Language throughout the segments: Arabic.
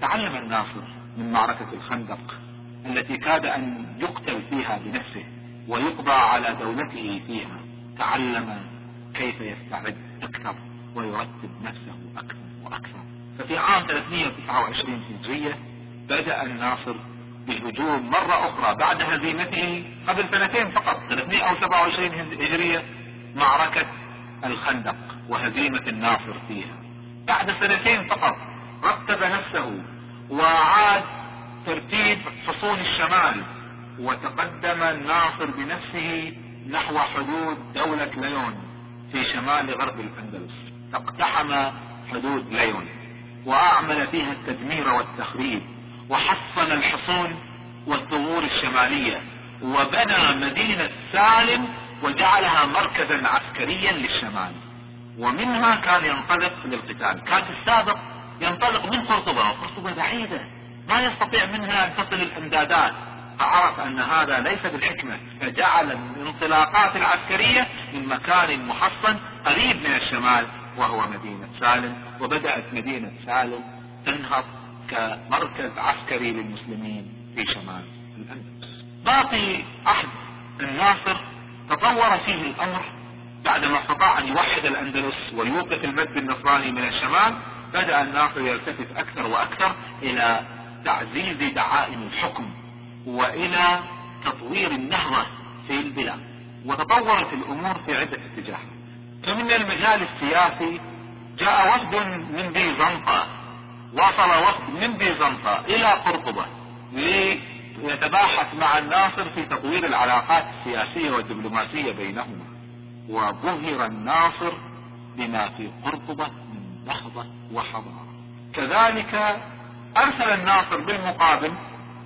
تعلم الناصر من معركة الخندق التي كاد أن يقتل فيها بنفسه ويقضى على دولته فيها. تعلم كيف يستعد أكثر ويرتب نفسه أكثر وأكثر. ففي عام 329 هجرية بدأ الناصر بالهجوم مرة أخرى بعد هزيمته قبل سنتين فقط. 327 هجرية معركة الخندق وهزيمة الناصر فيها. بعد سنتين فقط رتب نفسه وعاد ترتيب حصون الشمال وتقدم الناصر بنفسه نحو حدود دولة ليون في شمال غرب الأندلس. اقتحم حدود ليون وأعمل فيها التدمير والتخريب وحصن الحصون والثغور الشمالية وبنى مدينة سالم وجعلها مركزا عسكريا للشمال. ومنها كان ينطلق للقتال. كان في السابق ينطلق من قرطبة وقرطبة بعيدة. ما يستطيع منها أن تصل الامدادات فعرف أن هذا ليس بالحكمة. فجعل الانطلاقات العسكرية من مكان محصن قريب من الشمال وهو مدينة سالم وبدأت مدينة سالم تنهض كمركز عسكري للمسلمين في شمال الأندلس. باقي عهد الناصر تطور فيه الأمر بعدما استطاع أن يوحد الأندلس ويوقف المد النصراني من الشمال بدأ الناصر يلتفت أكثر وأكثر إلى تعزيز دعائم الحكم وإلى تطوير النهضة في البلاد وتطورت الأمور في عدة اتجاهات فمن المجال السياسي جاء وفد من بيزنطة وصل وفد من بيزنطة إلى قرطبة ليتباحث مع الناصر في تطوير العلاقات السياسية والدبلوماسية بينهما. وظهر الناصر بما في قرطبة نهضة وحضارة كذلك أرسل الناصر بالمقابل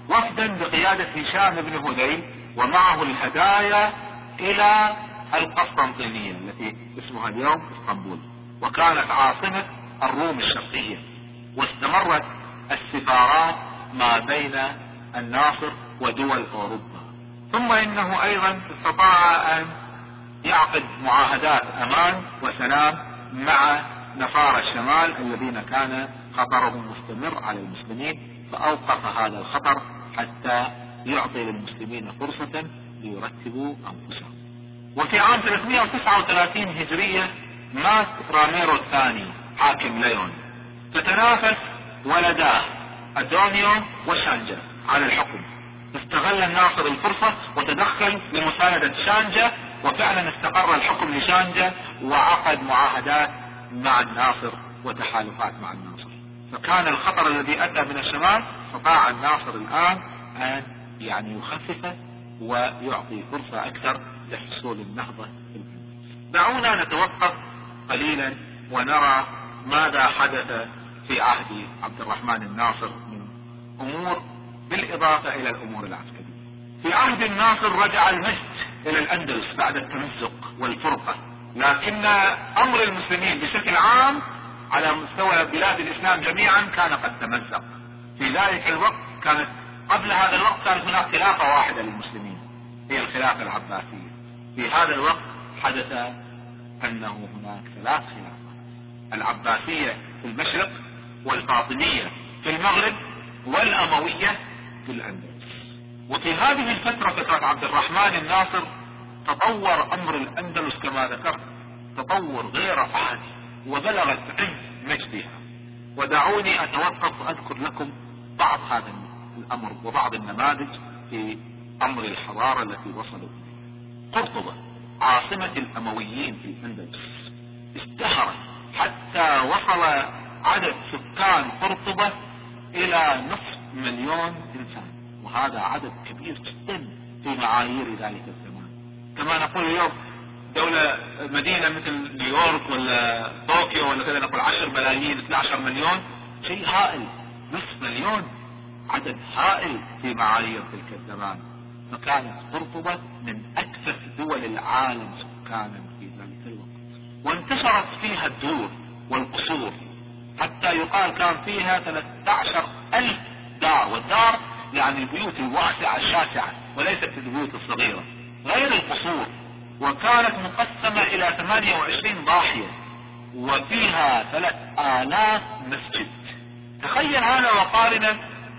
وفدا بقيادة هشام بن هذيل ومعه الهدايا إلى القسطنطينية التي اسمها اليوم إسطنبول وكانت عاصمة الروم الشرقية. واستمرت السفارات ما بين الناصر ودول أوروبا. ثم إنه أيضا استطاع أن يعقد معاهدات أمان وسلام مع نصارى الشمال الذين كان خطرهم مستمر على المسلمين فأوقف هذا الخطر حتى يعطي للمسلمين فرصة ليرتبوا أنفسهم. وفي عام 339 هجرية مات راميرو الثاني حاكم ليون فتنافس ولداه أدونيو وشانجا على الحكم. استغل الناصر الفرصة وتدخل لمساندة شانجا وفعلا استقر الحكم لشانجا وعقد معاهدات مع الناصر وتحالفات مع الناصر. فكان الخطر الذي اتى من الشمال استطاع الناصر الآن أن يعني يخففه ويعطي فرصة أكثر لحصول النهضة دعونا نتوقف قليلا ونرى ماذا حدث في عهد عبد الرحمن الناصر من أمور بالإضافة إلى الأمور العسكرية. في عهد الناصر رجع المجد إلى الأندلس بعد التمزق والفرقة. لكن أمر المسلمين بشكل عام على مستوى بلاد الإسلام جميعا كان قد تمزق. في ذلك الوقت كانت قبل هذا الوقت كانت هناك خلافة واحدة للمسلمين. هي الخلافة العباسية. في هذا الوقت حدث أنه هناك ثلاث خلافات. العباسية في المشرق والفاطمية في المغرب والأموية في الأندلس. وفي هذه الفترة فترة عبد الرحمن الناصر تطور أمر الأندلس كما ذكرت تطور غير عادي وبلغت عز مجدها. ودعوني أتوقف وأذكر لكم بعض هذا الأمر وبعض النماذج في أمر الحضارة التي وصلوا قرطبة عاصمة الأمويين في الأندلس ازدهرت حتى وصل عدد سكان قرطبة إلى نصف مليون إنسان وهذا عدد كبير جدا في معايير ذلك الزمان كما نقول اليوم دولة مدينة مثل نيويورك ولا طوكيو ولا كذا نقول 10 ملايين 12 مليون. شيء هائل. نصف مليون. عدد هائل في معايير تلك الزمان. فكانت قرطبة من أكثر دول العالم سكانا في ذلك الوقت. وانتشرت فيها الدور والقصور. حتى يقال كان فيها 13 ألف دار. والدار يعني البيوت الواسعة الشاسعة وليست البيوت الصغيرة. غير القصور وكانت مقسمة إلى 28 ضاحية وفيها 3000 مسجد. تخيل هذا وقارنا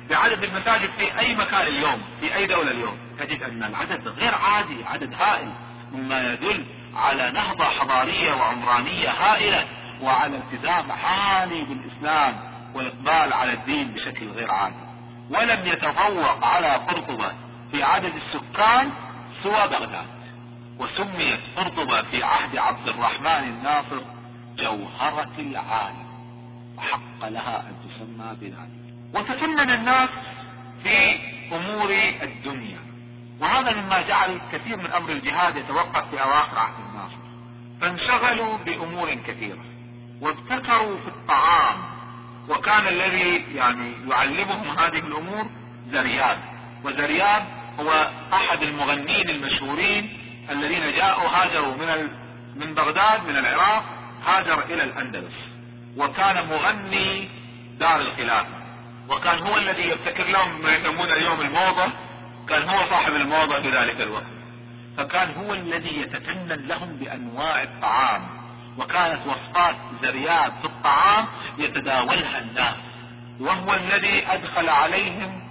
بعدد المساجد في أي مكان اليوم في أي دولة اليوم. تجد أن العدد غير عادي عدد هائل. مما يدل على نهضة حضارية وعمرانية هائلة وعلى التزام عالي بالإسلام والإقبال على الدين بشكل غير عادي. ولم يتفوق على قرطبة في عدد السكان سوى بغداد وسميت قرطبة في عهد عبد الرحمن الناصر جوهرة العالم وحق لها أن تسمى بذلك وتفنن الناس في أمور الدنيا وهذا مما جعل كثير من أمر الجهاد يتوقف في أواخر عهد الناصر. فانشغلوا بأمور كثيرة وابتكروا في الطعام وكان الذي يعني يعلمهم هذه الأمور زرياب وزرياب هو أحد المغنين المشهورين الذين جاءوا هاجروا من من بغداد من العراق هاجر إلى الأندلس. وكان مغني دار الخلافة. وكان هو الذي يبتكر لهم ما يسمون اليوم الموضة. كان هو صاحب الموضة في ذلك الوقت. فكان هو الذي يتفنن لهم بأنواع الطعام. وكانت وصفات زرياب في الطعام يتداولها الناس. وهو الذي أدخل عليهم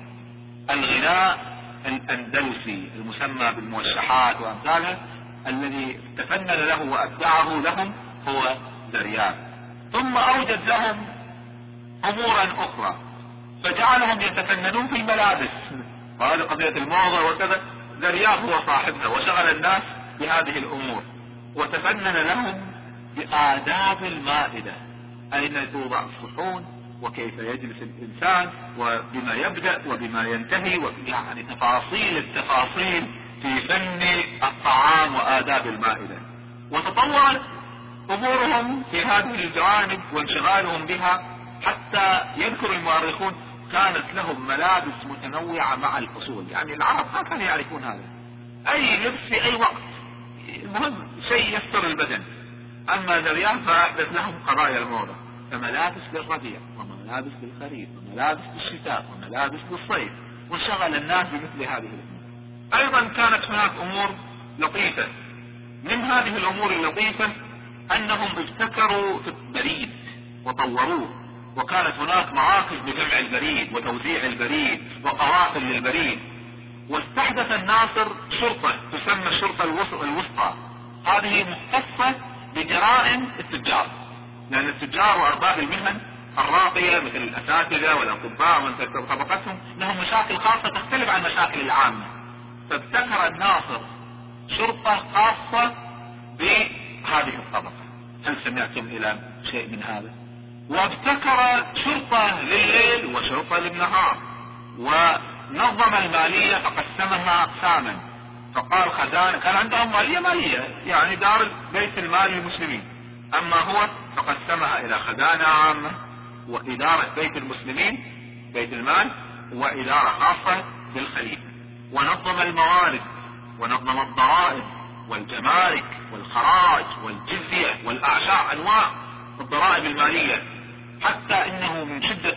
الغناء الأندلسي المسمى بالموشحات وأمثالها الذي تفنن له وابدعه لهم هو زرياب ثم أوجد لهم أمورا أخرى فجعلهم يتفننون في الملابس. وهذه قضية الموضة وكذا زرياب هو صاحبها وشغل الناس بهذه الأمور وتفنن لهم بآداب المائدة أين توضع الصحون؟ وكيف يجلس الإنسان وبما يبدأ وبما ينتهي يعني تفاصيل التفاصيل في فن الطعام وآداب المائدة. وتطورت أمورهم في هذه الجوانب وانشغالهم بها حتى يذكر المؤرخون كانت لهم ملابس متنوعة مع الفصول يعني العرب ما كانوا يعرفون هذا. أي لبس في أي وقت. المهم شيء يستر البدن. أما ذريان فأحدث لهم قضايا الموضة. فملابس للربيع وملابس للخريف وملابس للشتاء وملابس للصيف وشغل الناس بمثل هذه الأمور. أيضا كانت هناك أمور لطيفة. من هذه الأمور اللطيفة أنهم ابتكروا في البريد وطوروه وكانت هناك مراكز لجمع البريد وتوزيع البريد وقوافل للبريد. واستحدث الناصر شرطة تسمى الشرطة الوسطى. هذه مختصة بجرائم التجار لأن التجار وأرباب المهن الراقية مثل الأساتذة والأطباء ومن طبقتهم لهم مشاكل خاصة تختلف عن مشاكل العامة. فابتكر الناصر شرطة خاصة بهذه الطبقة. هل سمعتم إلى شيء من هذا؟ وابتكر شرطة لليل وشرطة للنهار ونظم المالية فقسمها أقساما. فقال خزانة كان عندهم مالية مالية يعني دار بيت المال للمسلمين. أما هو فقسمها إلى خزانة عامة. وإدارة بيت المسلمين بيت المال وإدارة خاصة بالخليفة ونظم الموارد ونظم الضرائب والجمارك والخراج والجزية والاعشار أنواع الضرائب المالية. حتى إنه من شدة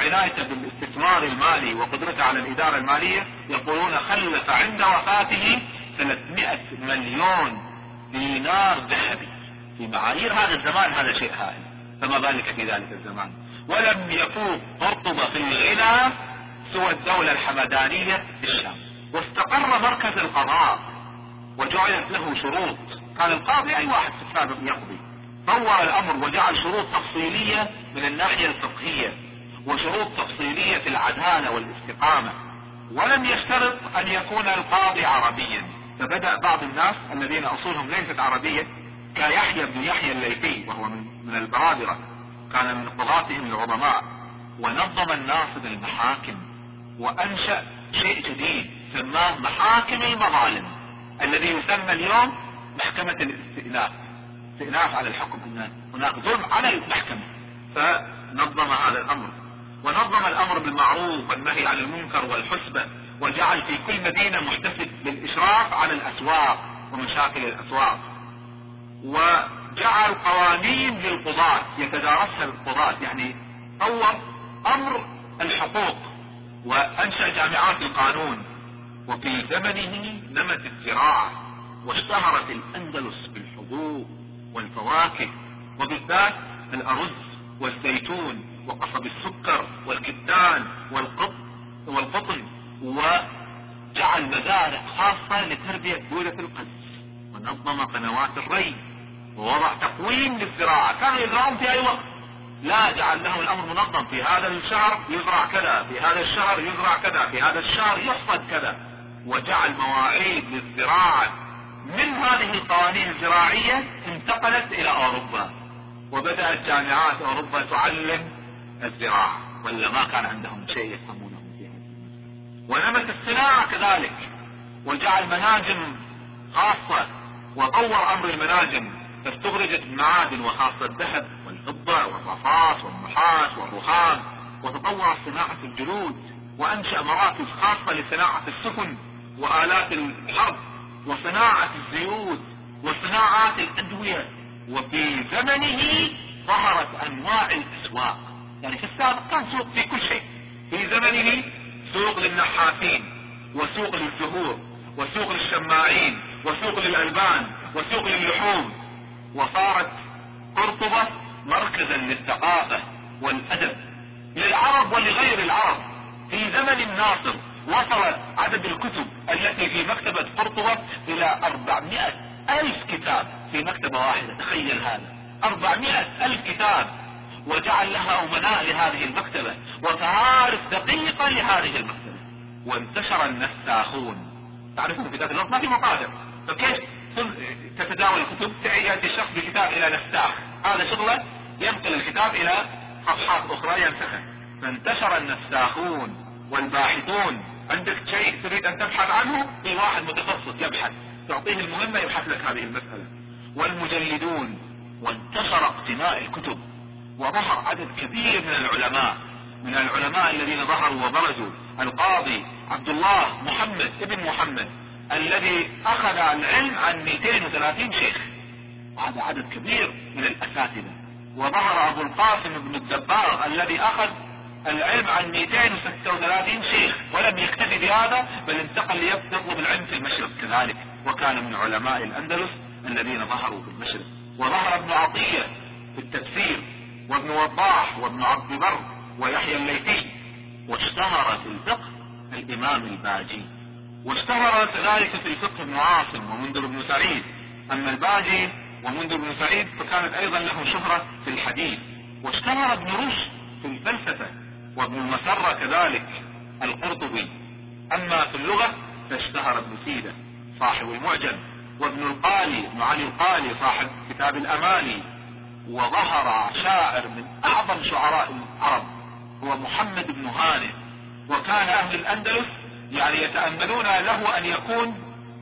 عنايته بالاستثمار المالي وقدرته على الإدارة المالية يقولون خلف عند وفاته 300 مليون دينار ذهبي في معايير هذا الزمان هذا شيء هائل. فما بالك في ذلك الزمان. ولم يفوق قرطبة في الغنى سوى الدولة الحمدانية في الشام. واستقر مركز القضاء وجعلت له شروط. كان القاضي أي واحد السابق يقضي. طور الأمر وجعل شروط تفصيلية من الناحية الفقهية وشروط تفصيلية في العدالة والاستقامة. ولم يشترط أن يكون القاضي عربيا. فبدأ بعض الناس الذين أصولهم ليست عربية كيحيى بن يحيى الليثي وهو من, البرادرة كان من قضاتهم العظماء ونظم الناصب المحاكم وأنشأ شيء جديد سماه محاكم المظالم الذي يسمى اليوم محكمة الاستئناف. استئناف على الحكم هناك ظلم على المحكمة. فنظم هذا الأمر. ونظم الأمر بالمعروف والنهي عن المنكر والحسبة وجعل في كل مدينة محتسب بالإشراف على الأسواق ومشاكل الأسواق. وجعل قوانين للقضاة يتدارسها القضاة يعني طور أمر الحقوق وأنشأ جامعات القانون. وفي زمنه نمت الزراعة واشتهرت الأندلس بالحبوب والفواكه وبالذات الأرز والزيتون وقصب السكر والكتان والقط والقطن وجعل مزارع خاصة لتربية بودة القز ونظم قنوات الري ووضع تقويم للزراعة. كانوا يزرعون في أي وقت. لا جعل لهم الأمر منظم. في هذا الشهر يزرع كذا في هذا الشهر يزرع كذا في هذا الشهر يحصد كذا. وجعل مواعيد للزراعة. من هذه القوانين الزراعية انتقلت إلى أوروبا. وبدأت جامعات أوروبا تعلم الزراعة. ولا ما كان عندهم شيء يفهمونه فيها ونمت الصناعة كذلك. وجعل مناجم خاصة. وطور أمر المناجم. فاستخرجت المعادن وخاصة الذهب والفضة والرصاص والنحاس والرخام وتطور صناعة الجلود وأنشأ مراكز خاصة لصناعة السفن وآلات الحرب وصناعة الزيوت وصناعات الأدوية. وفي زمنه ظهرت أنواع الأسواق. يعني في السابق كان سوق في كل شيء. في زمنه سوق للنحاسين وسوق للزهور وسوق للشماعين وسوق للألبان وسوق للحوم. وصارت قرطبة مركزا للثقافة والأدب للعرب ولغير العرب. في زمن الناصر وصل عدد الكتب التي في مكتبة قرطبة إلى 400 ألف كتاب في مكتبة واحدة. تخيل هذا. 400 ألف كتاب. وجعل لها أمناء لهذه المكتبة وتعارف دقيقة لهذه المكتبة. وانتشر النساخون. تعرفون في ذات الوقت ما في مقادر فكيف تتداول الكتب يأتي الشخص بكتاب إلى نساخ هذا شغلة ينقل الكتاب إلى صفحات أخرى ينسخه فانتشر النساخون والباحثون. عندك شيء تريد أن تبحث عنه؟ في واحد متخصص يبحث. تعطيه المهمة يبحث لك هذه المسألة. والمجلدون. وانتشر اقتناء الكتب. وظهر عدد كبير من العلماء. من العلماء الذين ظهروا وبرزوا. القاضي عبد الله محمد ابن محمد. الذي أخذ العلم عن 230 شيخ. وهذا عدد كبير من الأساتذة. وظهر أبو القاسم بن الدبار الذي أخذ العلم عن 236 شيخ. ولم يكتفي بهذا بل انتقل ليطلب العلم في المشرق كذلك. وكان من علماء الأندلس الذين ظهروا في المشرق. وظهر ابن عطية في التفسير وابن وضاح وابن عبد بر ويحيى الليثي. واشتهر في الفقه الإمام الباجي. واشتهر ذلك في الفقه ابن عاصم ومنذر بن سعيد. أما الباجي ومنذر بن سعيد فكانت أيضا له شهرة في الحديث. واشتهر ابن رشد في الفلسفة وابن المسرة كذلك القرطبي. أما في اللغة فاشتهر ابن سيدة صاحب المعجم وابن القالي ابن علي القالي صاحب كتاب الامالي وظهر شاعر من أعظم شعراء العرب هو محمد بن هانئ. وكان أهل الأندلس يعني يتأملون له أن يكون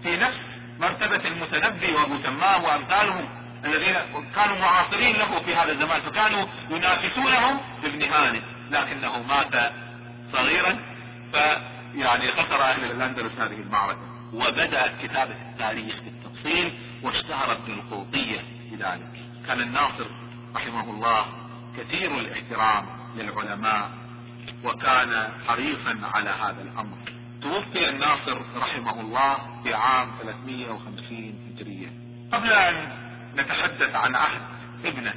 في نفس مرتبة المتنبي وأبو تمام وأمثالهم الذين كانوا معاصرين له في هذا الزمان فكانوا ينافسونهم بابن هانئ لكنه مات صغيرا فيعني خسر أهل الأندلس هذه المعركة. وبدأت كتابة التاريخ بالتفصيل واشتهر ابن القوطية بذلك. كان الناصر رحمه الله كثير الاحترام للعلماء وكان حريصا على هذا الأمر. توفي الناصر رحمه الله في عام 350 هجرية. قبل أن نتحدث عن عهد ابنه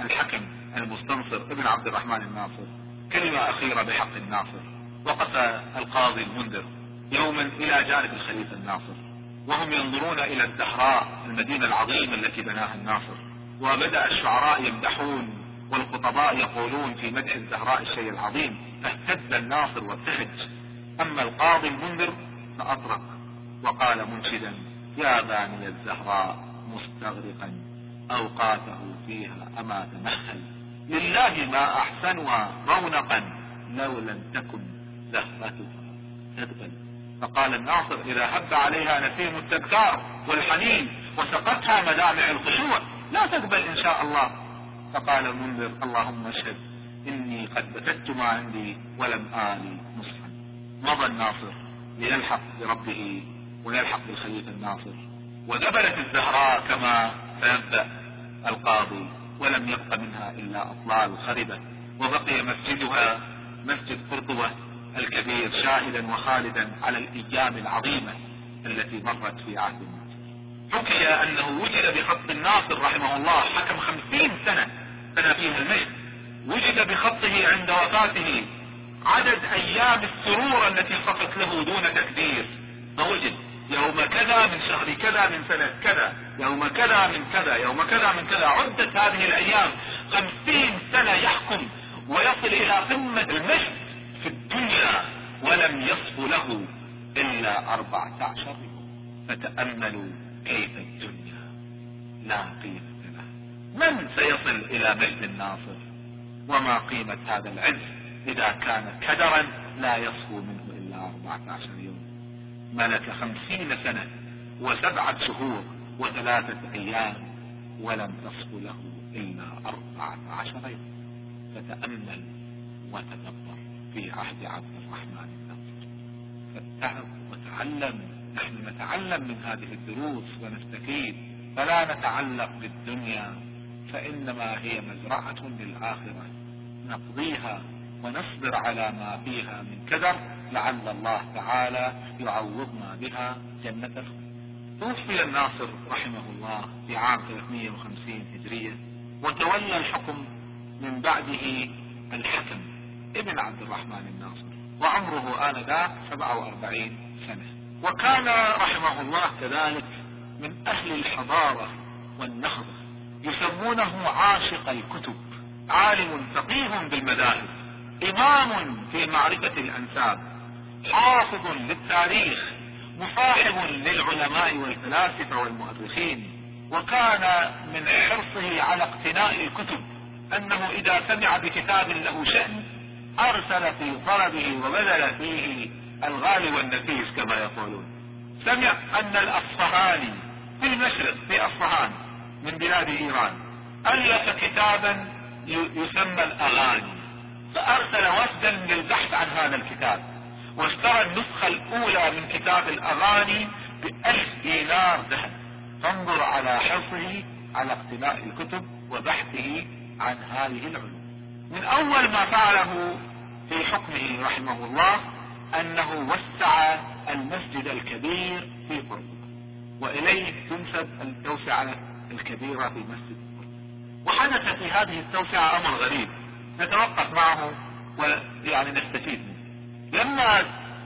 الحكم المستنصر ابن عبد الرحمن الناصر كلمة أخيرة بحق الناصر. وقف القاضي المنذر يوما إلى جانب الخليفة الناصر وهم ينظرون إلى الزهراء المدينة العظيمة التي بناها الناصر. وبدأ الشعراء يمدحون والخطباء يقولون في مدح الزهراء الشيء العظيم فاهتز الناصر وابتهج أما القاضي المنذر فأطرق وقال منشدا يا باني الزهراء مستغرقا أوقاته فيها اما تمهل لله ما أحسنها رونقا لو لم تكن زهرتها تدبل فقال الناصر إذا هب عليها نسيم التذكار والحنين وسقتها مدامع الخشوع لا تقبل إن شاء الله. فقال المنذر اللهم اشهد إني قد بتت ما عندي ولم آلي نصحا مضى الناصر ليلحق بربه ويلحق بالخليفة الناصر. ودبلت الزهراء كما سيبدأ القاضي ولم يبق منها إلا أطلال خربة وبقي مسجدها مسجد قرطبة الكبير شاهدا وخالدا على الإيام العظيمة التي مرت في عهد الناصر. حكي أنه وجد بخط الناصر رحمه الله حكم خمسين سنة بنى فيها المجد. وجد بخطه عند وفاته عدد أيام السرور التي صفت له دون تكدير فوجد يوم كذا من شهر كذا من سنة كذا يوم كذا من كذا يوم كذا من كذا. عدت هذه الأيام خمسين سنة يحكم ويصل إلى قمة المجد في الدنيا ولم يصف له إلا اربعة عشر يوم. فتأملوا كيف الدنيا؟ لا قيمة له من سيصل إلى مجد الناصر؟ وما قيمة هذا العز إذا كان كدرا لا يصفو منه إلا أربعة عشر يوم ملك خمسين سنة وسبعة شهور وثلاثة أيام ولم تصفو له إلا أربعة عشر يوم فتأمل وتدبر في عهد عبد الرحمن فاتعظ وتعلم. نحن نتعلم من هذه الدروس ونستفيد. فلا نتعلق بالدنيا فإنما هي مزرعة للآخرة. نقضيها ونصبر على ما فيها من كدر لعل الله تعالى يعوضنا بها جنة توفي الناصر رحمه الله في عام 350 هجرية وتولى الحكم من بعده الحكم ابن عبد الرحمن الناصر وعمره آنذاك 47 سنة. وكان رحمه الله كذلك من أهل الحضارة والنهضة يسمونه عاشق الكتب عالم فقيه بالمذاهب. إمام في معرفة الأنساب حافظ للتاريخ مصاحب للعلماء والفلاسفة والمؤرخين وكان من حرصه على اقتناء الكتب أنه إذا سمع بكتاب له شأن أرسل في طلبه وبذل فيه الغالي والنفيس كما يقولون. سمع أن الأصفهاني في المشرق في أصفهان من بلاد إيران ألف كتابا يسمى الأغاني. فأرسل وفدا للبحث عن هذا الكتاب واشترى النسخة الأولى من كتاب الأغاني بألف دينار ذهب. فانظر على حرصه على اقتناء الكتب وبحثه عن هذه العلوم. من أول ما فعله في حكمه رحمه الله أنه وسع المسجد الكبير في قرطبة وإليه تنسب التوسعة الكبيرة في مسجد وحدث في هذه التوسعة أمر غريب. نتوقف معه ويعني نستفيد منه. لما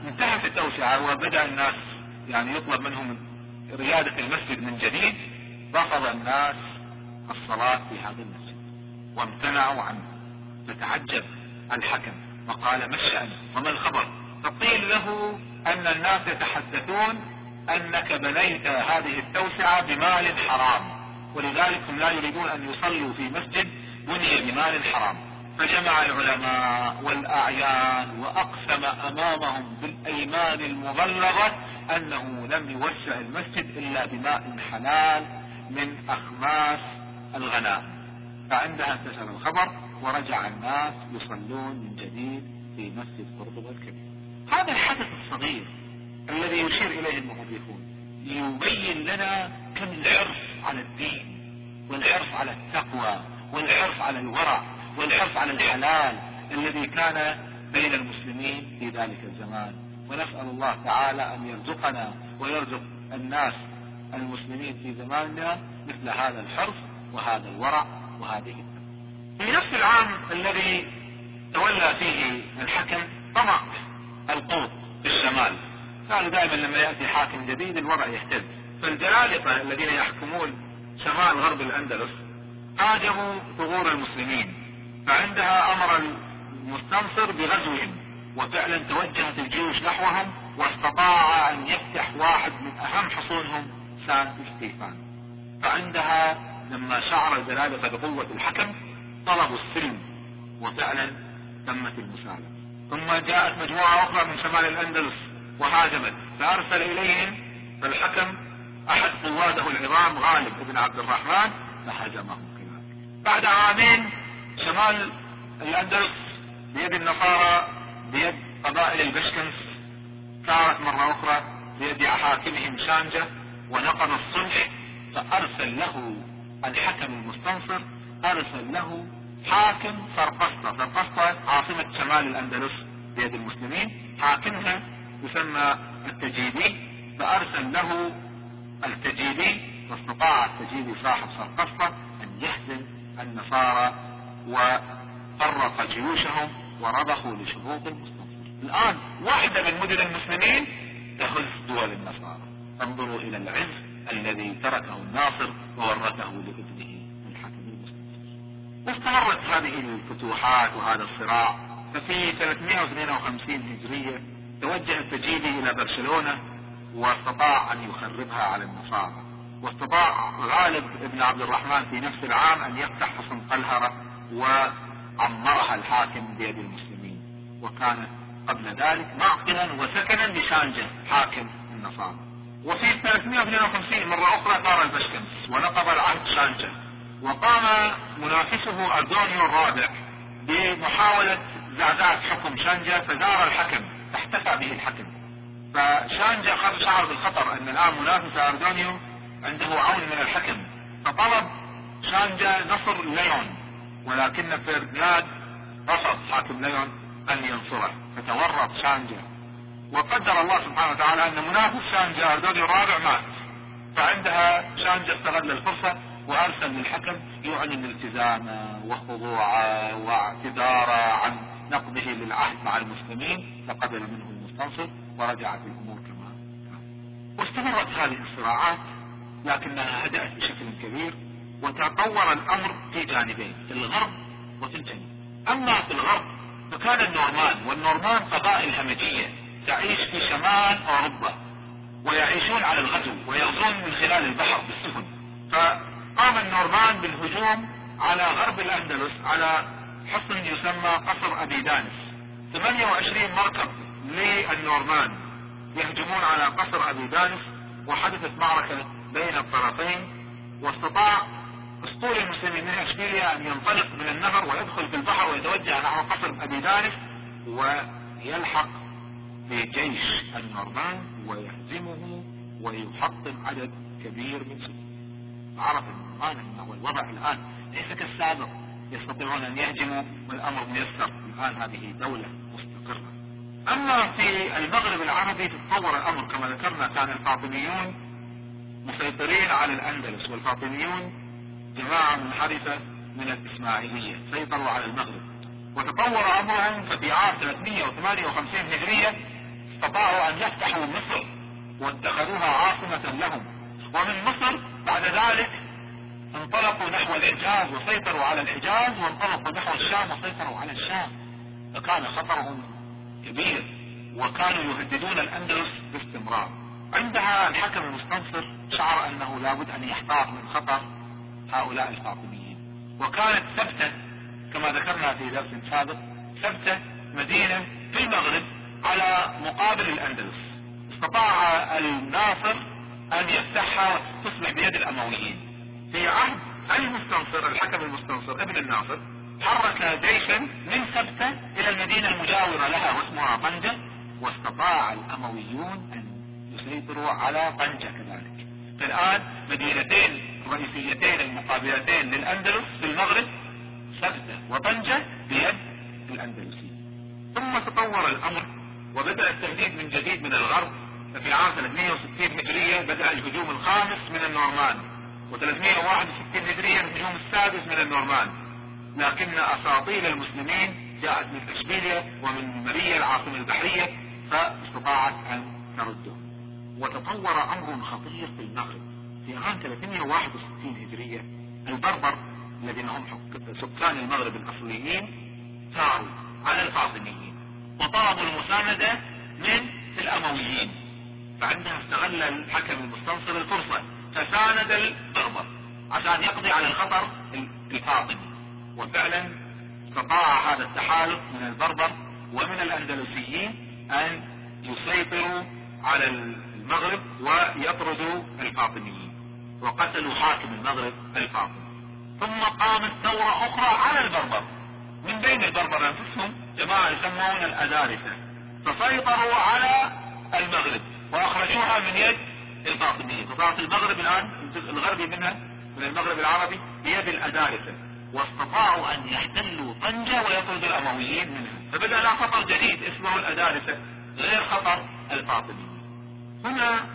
انتهت التوسعة وبدأ الناس يعني يطلب منهم ريادة المسجد من جديد رفض الناس الصلاة في هذا المسجد وامتنعوا عنه. فتعجب الحكم وقال ما الشأن؟ وما الخبر؟ فقيل له أن الناس يتحدثون أنك بنيت هذه التوسعة بمال حرام ولذلك هم لا يريدون أن يصلوا في مسجد بني بمال حرام. فجمع العلماء والأعيان وأقسم أمامهم بالأيمان المغلظة أنه لم يوسع المسجد إلا بماء حلال من أخماس الغنائم. فعندها انتشر الخبر ورجع الناس يصلون من جديد في مسجد قرطبة الكبير. هذا الحدث الصغير الذي يشير إليه المؤرخون ليبين لنا كم الحرص على الدين والحرص على التقوى والحرص على الورع والحرص على الحلال الذي كان بين المسلمين في ذلك الزمان. ونسأل الله تعالى أن يرزقنا ويرزق الناس المسلمين في زماننا مثل هذا الحرص وهذا الورع وهذه في نفس العام الذي تولى فيه الحكم طمع القوط في الشمال. قالوا دائما لما يأتي حاكم جديد الوضع يهتز فالجلالقة الذين يحكمون شمال غرب الأندلس هاجموا ثغور المسلمين. فعندها أمر المستنصر بغزوهم وفعلا توجهت الجيوش نحوهم واستطاع أن يفتح واحد من أهم حصونهم سان ستيفان فعندها لما شعر الجلالقة بقوة الحكم طلبوا السلم وفعلا تمت المساعدة. ثم جاءت مجموعة أخرى من شمال الأندلس وهاجمت فأرسل إليهم فالحكم أحد قواده العظام غالب بن عبد الرحمن كذلك بعد عامين شمال الأندلس بيد النصارى بيد قبائل البشكنس. صارت مرة أخرى بيد حاكمهم شانجة ونقض الصلح فأرسل له الحكم المستنصر أرسل له حاكم سرقسطة سرقسطة عاصمة شمال الأندلس بيد المسلمين. حاكمها يسمى التجيبي فأرسل له التجيبي واستطاع التجيبي صاحب سرقسطة أن يهزم النصارى فرق جيوشهم ورضخوا لشروط المستنصر الآن واحدة من مدن المسلمين تهز دول النصارى. انظروا إلى العز الذي تركه الناصر وورثه لابنه الحكم المستنصر واستمرت هذه الفتوحات وهذا الصراع. ففي 352 هجرية توجه التجيبي إلى برشلونة واستطاع أن يخربها على النصارى. واستطاع غالب بن عبد الرحمن في نفس العام أن يفتح حصن قلهرة وعمرها الحاكم بيد المسلمين. وكانت قبل ذلك معقلا وسكنا لشانجة حاكم النصارى. وفي 352 مرة أخرى ثار البشكمس ونقض العهد شانجة وقام منافسه أردونيو الرابع بمحاولة زعزعة حكم شانجة فزار الحكم احتفى به الحكم. فشانجة شعر بالخطر أن الآن منافس أردونيو عنده عون من الحكم. فطلب شانجا نصر ليون. ولكن فردناد رفض حاكم ليون أن ينصره. فتورط شانجا وقدر الله سبحانه وتعالى أن منافس شانجا اردوني الرابع مات. فعندها شانجا استغل الفرصة وأرسل للحكم يعلن التزامه وخضوعه واعتذاره عن نقضه للعهد مع المسلمين. فقبل منه المستنصر ورجعت الأمور كما واستمرت هذه الصراعات لكنها هدأت بشكل كبير. وتطور الأمر في جانبين في الغرب وفي الجنوب. أما في الغرب فكان النورمان والنورمان قبائل همجية تعيش في شمال أوروبا ويعيشون على الغزو ويغزون من خلال البحر بالسفن. فقام النورمان بالهجوم على غرب الأندلس على حصن يسمى قصر أبي دانس 28 مركب للنورمان يهجمون على قصر أبي دانس وحدثت معركة بين الطرفين واستطاع اسطول المسلمين. من اشبيليا ان ينطلق من النهر ويدخل في البحر ويتوجه نحو قصر أبي دانس ويلحق بجيش النورمان ويهزمه ويحطم عدد كبير من سبيل عرف النورمان انه الوضع الآن ليس كالسابق. يستطيعون أن يهجموا والأمر ميسر. الآن هذه دولة مستقرة. أما في المغرب العربي تتطور الأمر. كما ذكرنا كان الفاطميون مسيطرين على الأندلس والفاطميون جماعة منحرفة من الإسماعيلية سيطروا على المغرب. وتطور أمرهم ففي عام 358 هجرية استطاعوا أن يفتحوا مصر واتخذوها عاصمة لهم. ومن مصر بعد ذلك انطلقوا نحو الحجاز وسيطروا على الحجاز وانطلقوا نحو الشام وسيطروا على الشام. فكان خطرهم كبير وكانوا يهددون الأندلس باستمرار. عندها الحكم المستنصر شعر أنه لابد أن يحتاط من خطر هؤلاء الفاطميين وكانت ثبتة كما ذكرنا في درس سابق ثبتة مدينة في المغرب على مقابل الأندلس. استطاع الناصر أن يفتحها وتصبح بيد الأمويين. في عهد المستنصر الحكم المستنصر ابن الناصر حرك جيشا من ثبتة إلى المدينة المجاورة لها واسمها طنجة واستطاع الأمويون أن يسيطروا على طنجة كذلك. فالآن مدينتين رئيسيتين المقابلتين للأندلس في المغرب سبتة وطنجة بيد الأندلسيين ثم تطور الأمر وبدأ التهديد من جديد من الغرب. ففي عام 360 هجرية بدأ الهجوم الخامس من النورمان و361 هجرية الهجوم السادس من النورمان. لكن أساطيل المسلمين جاءت من اشبيليا ومن ماريا العاصمة البحرية فاستطاعت أن ترده. وتطور أمر خطير في المغرب. في عام 361 هجرية البربر الذين هم سكان المغرب الأصليين ثاروا على الفاطميين وطلبوا المساندة من الأمويين. فعندها استغل الحكم المستنصر الفرصة فساند البربر عشان يقضي على الخطر الفاطمي. وفعلا استطاع هذا التحالف من البربر ومن الأندلسيين أن يسيطروا على المغرب ويطردوا الفاطميين. وقتلوا حاكم المغرب الفاطمي ثم قامت ثورة أخرى على البربر. من بين البربر أنفسهم جماعة يسمون الأدارسة. فسيطروا على المغرب وأخرجوها من يد الفاطميين فصارت المغرب الآن الجزء الغربي منها من المغرب العربي بيد الأدارسة. واستطاعوا أن يحتلوا طنجة ويطردوا الأمويين منها. فبدأ لها خطر جديد اسمه الأدارسة غير خطر الفاطمي هنا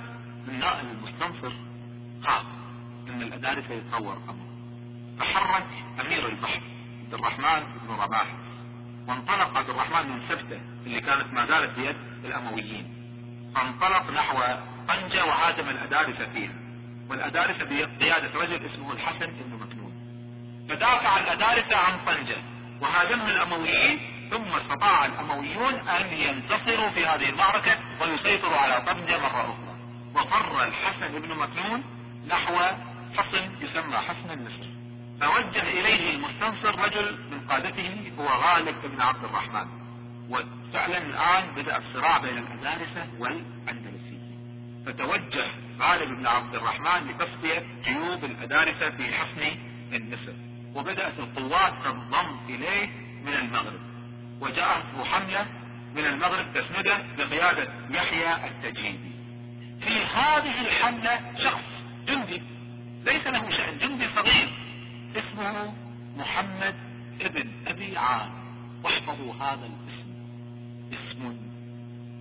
المستنصر خاف إن الأدارة سيتطور امره فحرك أمير البحر عبد الرحمن بن رماح وانطلق عبد الرحمن من سبته اللي كانت ما زالت بيد الأمويين. فانطلق نحو طنجة وهاجم الادارسة فيها. والادارسة بقيادة رجل اسمه الحسن بن مكنون. فدافع الادارسة عن طنجة وهاجمها الأمويين ثم استطاع الأمويون أن ينتصروا في هذه المعركة ويسيطروا على طنجة مرة أخرى. وفر الحسن بن مكنون نحو حصن يسمى حصن النصر توجه إليه المستنصر رجل من قادته هو غالب بن عبد الرحمن. وفعلا الآن بدأ الصراع بين الأدارسة والأندلسيين فتوجه غالب بن عبد الرحمن لتصفية جيوب الأدارسة في حصن النصر وبدأت القوات تنضم إليه من المغرب. وجاءته حملة من المغرب تسندة بقيادة يحيى التجيبي. في هذه الحملة شخص جندي ليس له شأن جندي صغير اسمه محمد ابن أبي عامر واحفظوا هذا الاسم. اسم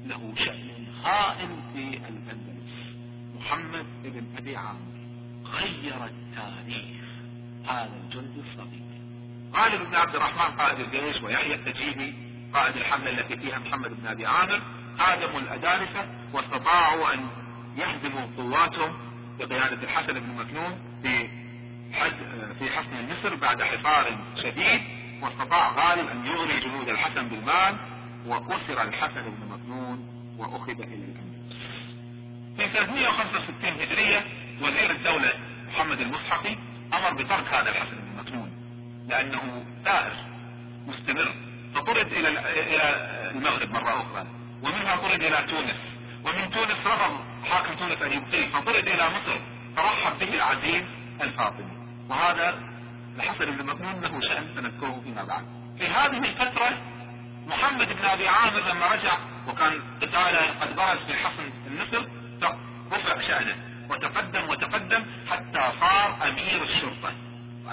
له شأن خائن في الأندلس. محمد ابن أبي عامر غير التاريخ. هذا الجندي الصغير. غالب بن عبد الرحمن قائد الجيش ويحيى التجيبي قائد الحملة التي فيها محمد بن أبي عامر هاجموا الأدارسة واستطاعوا أن يهزموا قواتهم بقيادة الحسن بن مكنون في في حصن مصر بعد حصار شديد واستطاع غالب أن يغري جنود الحسن بالمال واسر الحسن بن مكنون وأخذ إلى الاندلس. في 365 هجرية وزير الدولة محمد المصحفي أمر بترك هذا الحسن بن مكنون لأنه ثائر مستمر فطرد إلى إلى المغرب مرة أخرى ومنها طرد إلى تونس ومن تونس رفض حاكم تونس ان يبقيه فطرد إلى مصر فرحب به العزيز الفاطمي. وهذا الحسن بن مكنون له شأن سنذكره فيما بعد. في هذه الفترة محمد بن أبي عامر لما رجع وكان قتاله قد برز في حصن النصر رفع شأنه وتقدم وتقدم حتى صار أمير الشرطة.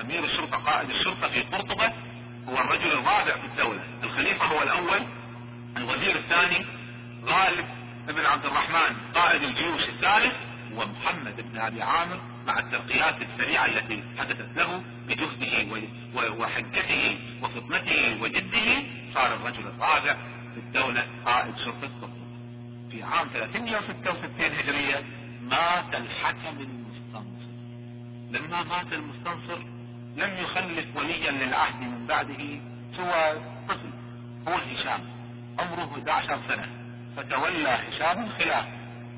امير الشرطة قائد الشرطة في قرطبة هو الرجل الرابع في الدولة. الخليفة هو الأول الوزير الثاني غالب بن عبد الرحمن قائد الجيوش الثالث ومحمد بن أبي عامر مع الترقيات السريعة التي حدثت له بجهده وحجته وفطنته وجده. صار الرجل الرابع في الدولة قائد شرطة قطب في عام 366 هجرية مات الحكم المستنصر. لما مات المستنصر لم يخلف وليا للعهد من بعده سوى طفل هو هشام. عمره 11 سنة. فتولى هشام الخلافة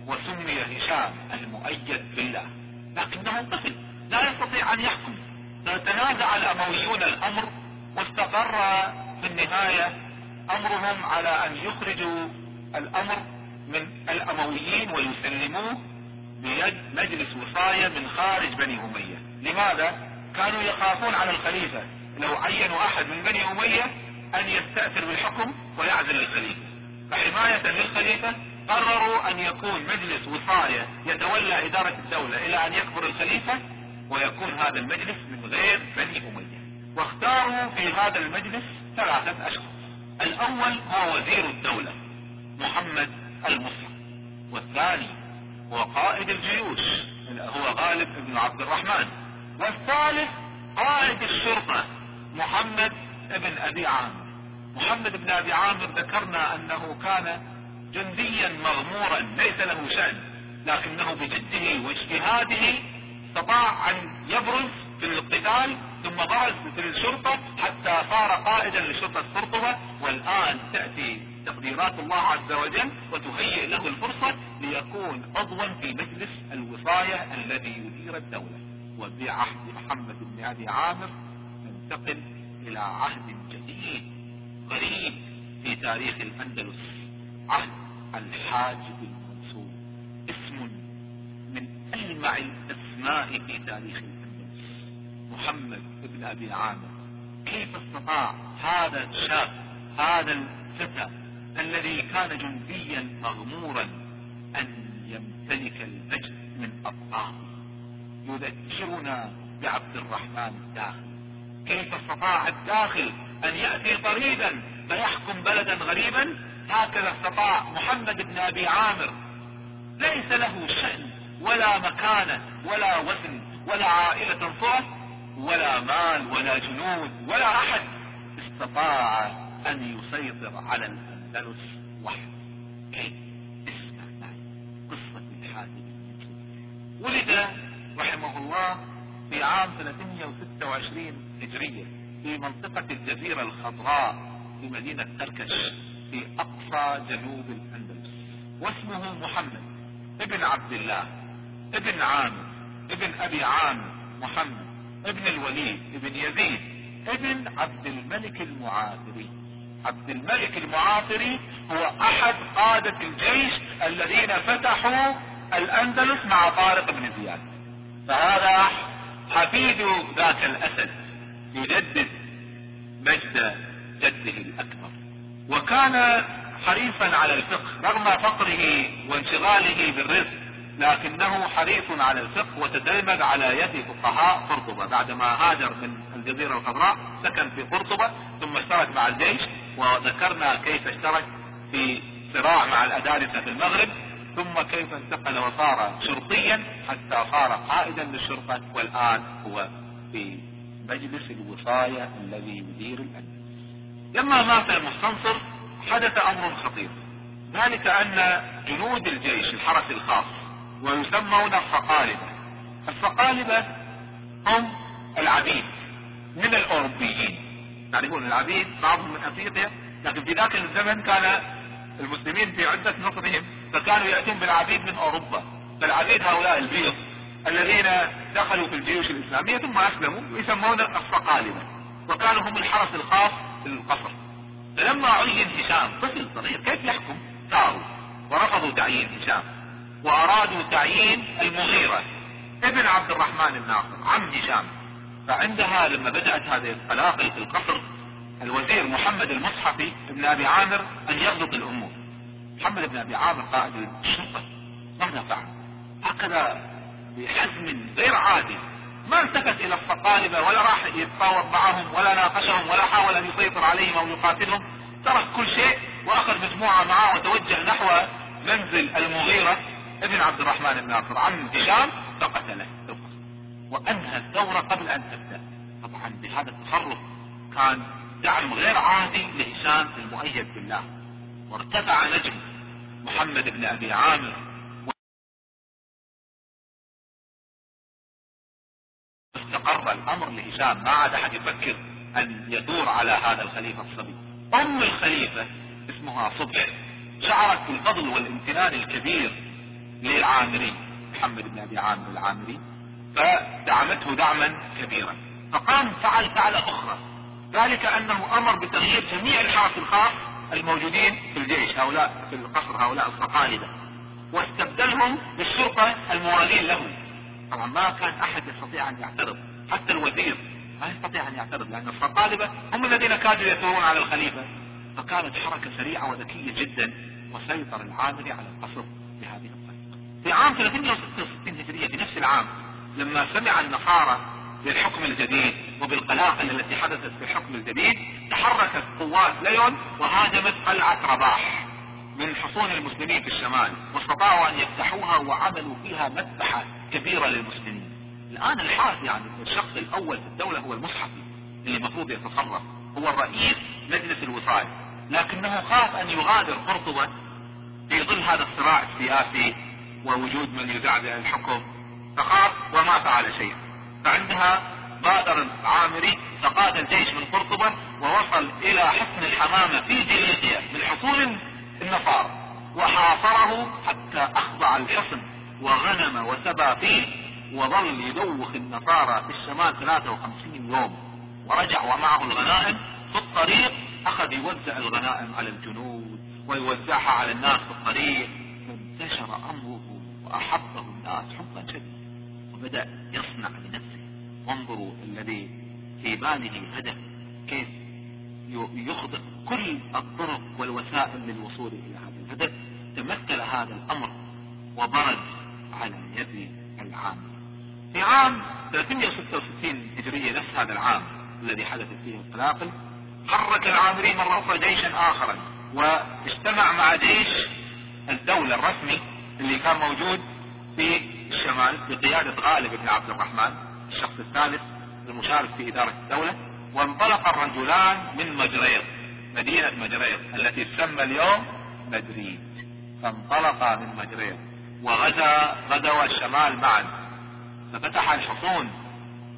وسمي هشام المؤيد بالله. لكنه طفل لا يستطيع أن يحكم فتنازع الامويون الأمر واستقر في النهاية أمرهم على أن يخرجوا الأمر من الأمويين ويسلموه بيد مجلس وصاية من خارج بني أمية. لماذا؟ كانوا يخافون على الخليفة. لو عينوا أحد من بني أمية أن يستأثر بالحكم ويعزل الخليفة. فحماية للخليفة قرروا أن يكون مجلس وصاية يتولى إدارة الدولة إلى أن يكبر الخليفة ويكون هذا المجلس من غير بني أمية. واختاروا في هذا المجلس ثلاثة أشخاص. الأول هو وزير الدولة محمد المصحف والثاني هو قائد الجيوش هو غالب بن عبد الرحمن. والثالث قائد الشرطة محمد بن أبي عامر. محمد بن أبي عامر ذكرنا أنه كان جنديا مغمورا ليس له شأن لكنه بجده واجتهاده استطاع أن يبرز في القتال ثم برز في الشرطة حتى صار قائدا لشرطة قرطبة والآن تأتي تقديرات الله عز وجل وتهيئ له الفرصة ليكون عضوا في مجلس الوصاية الذي يدير الدولة. وبعهد محمد بن أبي عامر ننتقل إلى عهد جديد. غريب في تاريخ الأندلس. عهد الحاجب المنصور. اسم من ألمع الأسماء في تاريخ الأندلس. محمد بن أبي عامر. كيف استطاع هذا الشاب هذا الفتى الذي كان جنديا مغمورا أن يمتلك المجد من أطرافه يذكرنا بعبد الرحمن الداخل كيف استطاع الداخل أن يأتي طريدا فيحكم بلدا غريبا هكذا استطاع محمد بن أبي عامر. ليس له شأن ولا مكانة ولا وزن ولا عائلة صعد ولا مال ولا جنود ولا أحد. استطاع أن يسيطر على الأندلس وحده. كيف؟ اسمع قصة الحادث ولد رحمه الله في عام 326 هجرية. في منطقة الجزيرة الخضراء في مدينة تركش في أقصى جنوب الأندلس واسمه محمد ابن عبد الله ابن عامر ابن أبي عامر محمد ابن الوليد ابن يزيد ابن عبد الملك المعافري عبد الملك المعافري هو أحد قادة الجيش الذين فتحوا الأندلس مع طارق بن زياد. فهذا حفيد ذاك الأسد. يجدد مجد جده الأكبر. وكان حريصا على الفقه رغم فقره وانشغاله بالرزق لكنه حريص على الفقه وتدرب على يد فقهاء قرطبة. بعدما هاجر من الجزيرة الخضراء سكن في قرطبة ثم اشترك مع الجيش وذكرنا كيف اشترك في صراع مع الأدارسة في المغرب ثم كيف انتقل وصار شرطيا حتى صار قائدا للشرطة والآن هو في مجلس الوصاية الذي يدير الأندلس لما مات المستنصر حدث أمر خطير. ذلك أن جنود الجيش الحرس الخاص ويسمون الصقالبة الصقالبة هم العبيد من الأوروبيين. تعرفون العبيد بعضهم من أفريقيا لكن في ذاك الزمن كان المسلمين في عدة نصرهم فكانوا يأتون بالعبيد من أوروبا. فالعبيد هؤلاء البيض الذين دخلوا في الجيوش الإسلامية ثم أسلموا يسمون الصقالبة وكانوا هم الحرس الخاص للقصر فلما عين هشام طفل صغير كيف يحكم؟ ثاروا ورفضوا تعيين هشام وأرادوا تعيين المغيرة. ابن عبد الرحمن الناصر عم هشام فعندها لما بدأت هذه القلاقل في القصر الوزير محمد المصحفي ابن أبي عامر أن يضبط الأمور. محمد بن أبي عامر قائد الشرطة ماذا فعل؟ هكذا بحزم غير عادي. ما التفت إلى الصقالبة ولا راح يتفاوض معهم ولا ناقشهم ولا حاول أن يسيطر عليهم أو يقاتلهم. ترك كل شيء وأخذ مجموعة معه وتوجه نحو منزل المغيرة. ابن عبد الرحمن الناصر عم هشام فقتله. وأنهى الثورة قبل أن تبدأ. طبعا بهذا التصرف كان دعم غير عادي لهشام المؤيد بالله. وارتفع نجم محمد بن أبي عامر استقر الأمر لهشام ما عاد أحد يفكر أن يدور على هذا الخليفة الصبي. أم الخليفة اسمها صبح شعرت بالفضل والامتنان الكبير للعامري محمد بن أبي عامر العامري فدعمته دعما كبيرا. فقام فعل فعلة أخرى. ذلك أنه أمر بتغيير جميع الحرس الخاص الموجودين في الجيش هؤلاء في القصر هؤلاء الصقالدة واستبدلهم بالشرطة الموالين له طبعا ما كان أحد يستطيع أن يعترض. حتى الوزير ما يستطيع أن يعترض لأن الصقالبة هم الذين كادوا يثورون على الخليفة. فكانت حركة سريعة وذكية جدا وسيطر العامري على القصر بهذه الطريقة. في عام 366 هجرية في نفس العام لما سمع النصارى بالحكم الجديد وبالقلاقل التي حدثت في الحكم الجديد تحركت قوات ليون وهاجمت قلعة رباح من حصون المسلمين في الشمال واستطاعوا أن يفتحوها وعملوا فيها مذبحة كبيرة للمسلمين. الآن الحاس يعني الشخص الأول في الدولة هو المصحفي اللي المفروض يتصرف هو الرئيس مجلس الوصاية لكنه خاف أن يغادر قرطبة في ظل هذا الصراع السياسي ووجود من يزعزع الحكم فخاف وما فعل شيئا. فعندها بادر العامري فقاد الجيش من قرطبة ووصل إلى حصن الحمامة في جليقيا من حصول النصارى. وحاصره حتى أخضع الحصن وغنم وسبى فيه. وظل يدوخ النصارى في الشمال 53 يوم. ورجع ومعه الغنائم في الطريق أخذ يوزع الغنائم على الجنود ويوزعها على الناس في الطريق. فانتشر أمره وأحبه الناس حبا شديدا وبدأ يصنع لنفسه. وانظروا الذي في باله هدف كيف يخضع كل الطرق والوسائل للوصول إلى هذا الهدف. تمثل هذا الأمر وبرز على يد العام في عام 366 هجرية نفس هذا العام الذي حدثت فيه القلاقل حرك العامري مرة أخرى جيشا آخرا واجتمع مع جيش الدولة الرسمي اللي كان موجود في الشمال بقيادة غالب بن عبد الرحمن الشخص الثالث المشارك في إدارة الدولة. وانطلق الرجلان من مجرير مدينة مجرير التي تسمى اليوم مدريد. فانطلقا من مجرير وغزا غزوا الشمال معا. ففتح الحصون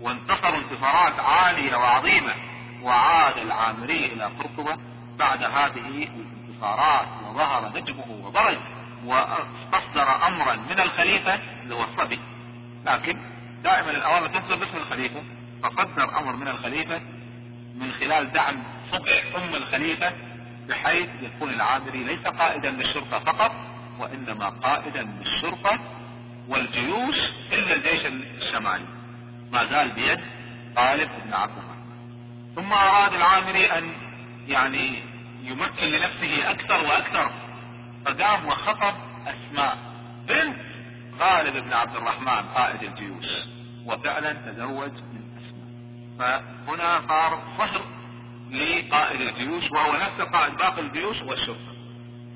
وانتصروا انتصارات عالية وعظيمة وعاد العامري إلى قرطبة بعد هذه الانتصارات وظهر نجمه وبرز واستصدر أمرا من الخليفة اللي الصبي لكن دائما الأوامر تصدر باسم الخليفة. فصدر أمر من الخليفة من خلال دعم صبع أم الخليفة بحيث يكون العامري ليس قائدا للشرطة فقط وإنما قائدا للشرطة والجيوش الا الجيش الشمالي. ما زال بيد طالب بن عبد ثم أراد العامري أن يعني يمكن لنفسه أكثر وأكثر. فقام وخطب أسماء بنت غالب بن عبد الرحمن قائد الجيوش. وفعلا تزوج من أسماء. فهنا صار صهر لقائد الجيوش وهو نفس قائد باقي الجيوش والشرطة.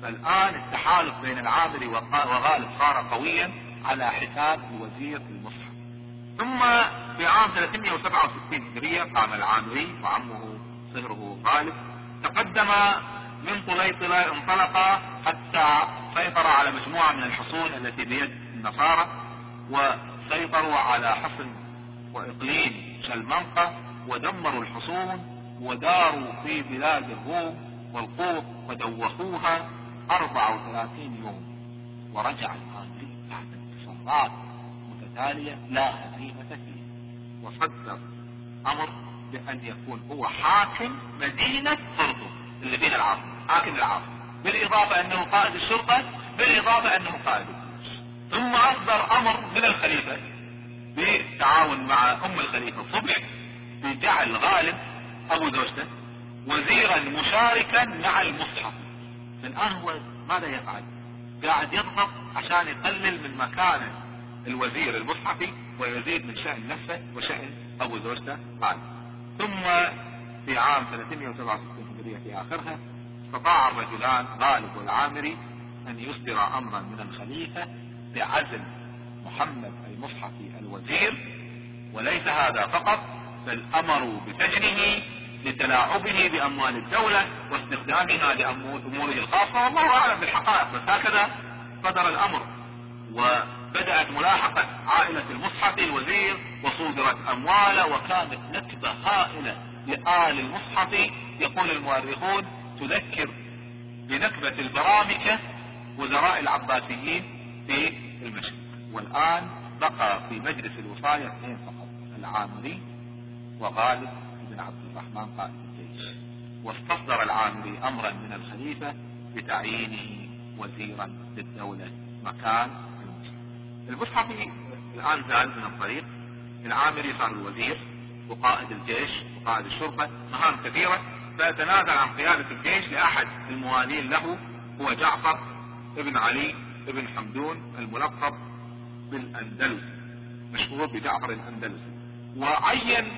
فالآن التحالف بين العامري وغالب صار قويا. على حساب الوزير المصحف. ثم في عام 367 هجرية قام العامري وعمه صهره غالب تقدم من طليطلة انطلق حتى سيطر على مجموعة من الحصون التي بيد النصارى وسيطروا على حصن وإقليم شلمنقة ودمروا الحصون وداروا في بلاد الروم والقوط ودوخوها 34 يوم ورجع بعد انتصارات متتالية لا هزيمة فيه وصدر أمر بأن يكون هو حاكم مدينة قرطب اللي فيها العاصمة حاكم العاصمة. بالإضافة أنه قائد الشرطة بالإضافة أنه قائد ثم أصدر أمر من الخليفة بالتعاون مع أم الخليفة صبح بجعل غالب أبو زوجته وزيرا مشاركا مع المصحف. الان هو ماذا يفعل؟ قاعد يضغط عشان يقلل من مكانه الوزير المصحفي ويزيد من شأن نفسه وشأن أبو زوجته قال ثم في عام 367 هجرية في آخرها استطاع الرجلان غالب والعامري أن يصدر أمرا من الخليفة بعزل محمد المصحفي الوزير. وليس هذا فقط بل أمروا بسجنه لتلاعبه بأموال الدولة واستخدامها لاموره الخاصة. والله أعلم بالحقائق بس هكذا صدر الأمر وبدأت ملاحقة عائلة المصحف الوزير وصودرت امواله وكانت نكبة هائلة لآل المصحف. يقول المؤرخون تذكر بنكبة البرامكة وزراء العباسيين في المشرق. والآن بقى في مجلس الوصاية اثنين فقط العامري وغالب بن عبد الرحمن قائد الجيش. واستصدر العامري أمرا من الخليفة بتعيينه وزيرا للدولة مكان المصحف. الآن زال من الطريق. العامري صار الوزير وقائد الجيش وقائد الشرطة مهام كثيرة فيتنازل عن قيادة الجيش لأحد الموالين له هو جعفر ابن علي ابن حمدون الملقب بالأندلس مشهور بجعفر الأندلسي. وعين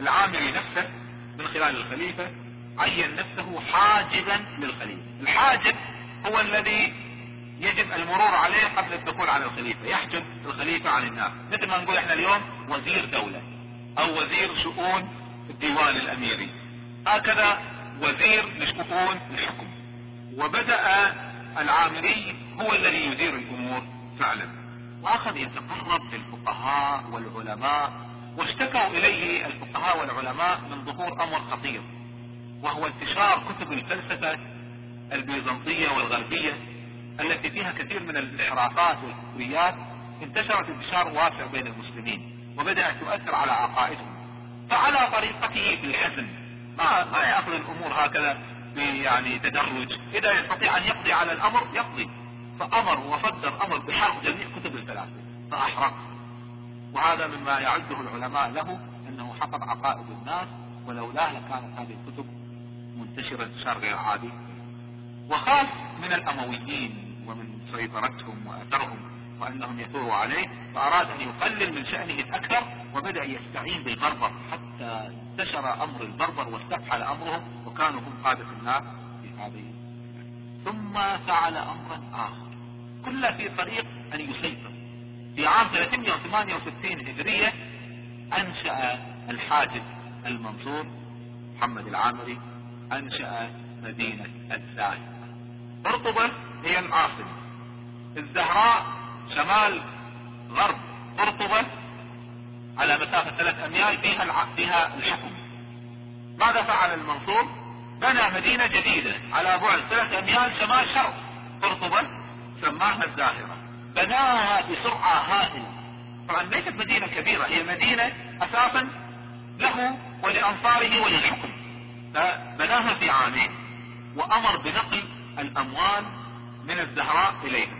العامري نفسه من خلال الخليفة عين نفسه حاجبا للخليفة. الحاجب هو الذي يجب المرور عليه قبل الدخول على الخليفة يحجب الخليفة عن الناس. مثل ما نقول إحنا اليوم وزير دولة أو وزير شؤون الديوان الأميري. هكذا وزير لشؤون الحكم. وبدأ العامري هو الذي يدير الأمور فعلا. وأخذ يتقرب للفقهاء والعلماء واشتكوا إليه الفقهاء والعلماء من ظهور أمر خطير وهو انتشار كتب الفلسفة البيزنطية والغربية التي فيها كثير من الانحرافات والكفريات انتشرت انتشار واسع بين المسلمين وبدأت تؤثر على عقائدهم. فعلى طريقته في الحزم. ما ما يأخذ الأمور هكذا يعني تدرج. إذا يستطيع أن يقضي على الأمر يقضي. فأمر وصدر أمر بحرق جميع كتب الفلاسفة. فأحرق. وهذا مما يعده العلماء له أنه حفظ عقائد الناس ولولاه لكانت هذه الكتب منتشرة انتشار غير عادي وخاف من الأمويين ومن سيطرتهم واثرهم وأنهم يثوروا عليه فأراد أن يقلل من شأنه الأكثر وبدأ يستعين بالبربر حتى انتشر أمر البربر واستفحل أمرهم وكانوا هم قادة الناس في هذه ثم فعل أمرا آخر. كل في طريق أن يسيطر. في عام 368 هجرية أنشأ الحاجب المنصور محمد العامري أنشأ مدينة الزاهرة قرطبة هي العاصمة الزهراء شمال غرب قرطبة على مسافة ثلاث أميال فيها. فيها الحكم. ماذا فعل المنصور بنى مدينة جديدة على بعد ثلاث أميال شمال شرق قرطبة سماها الزاهرة. بناها بسرعة هائلة. طبعا ليست مدينة كبيرة هي مدينة أساسا له ولأنصاره وللحكم. فبناها في عامين. وأمر بنقل الأموال من الزهراء إليها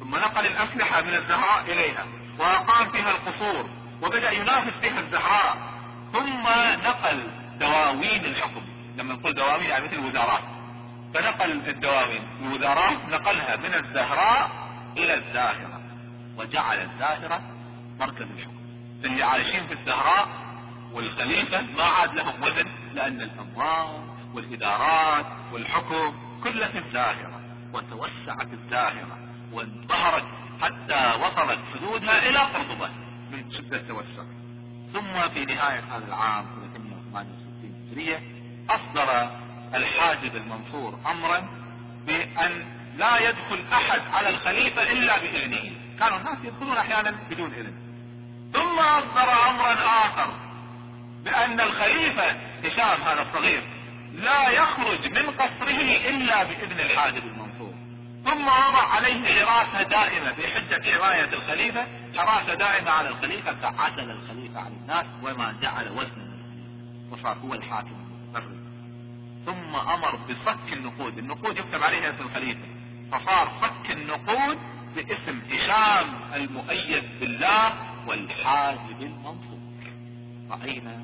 ثم نقل الأسلحة من الزهراء إليها وأقام فيها القصور وبدأ ينافس فيها الزهراء ثم نقل دواوين الحكم. لما نقول دواوين يعني مثل الوزارات. فنقل الدواوين الوزارات نقلها من الزهراء إلى الزاهرة وجعل الزاهرة مركز الحكم. اللي عايشين في الزهراء والخليفة ما عاد لهم وزن لأن الأموال والإدارات والحكم في الزاهرة وتوسعت الزاهرة وانظهرت حتى وصلت حدودها إلى قرطبة من شدة التوسع. ثم في نهاية هذا العام 368 هجرية أصدر الحاجب المنصور أمرا بأن لا يدخل أحد على الخليفة إلا بإذنه. كانوا الناس يدخلون أحيانا بدون إذن. ثم أصدر أمرا آخر بأن الخليفة هشام هذا الصغير لا يخرج من قصره إلا بإذن الحاجب المنصور. ثم وضع عليه حراسة دائمة بحجة حماية الخليفة. حراسة دائمة على الخليفة فعزل الخليفة عن الناس وما جعل وزنا وصار هو الحاكم ثم أمر بصك النقود. النقود يكتب عليها اسم الخليفة. فصار صك النقود باسم هشام المؤيد بالله والحاجب المنصور. رأينا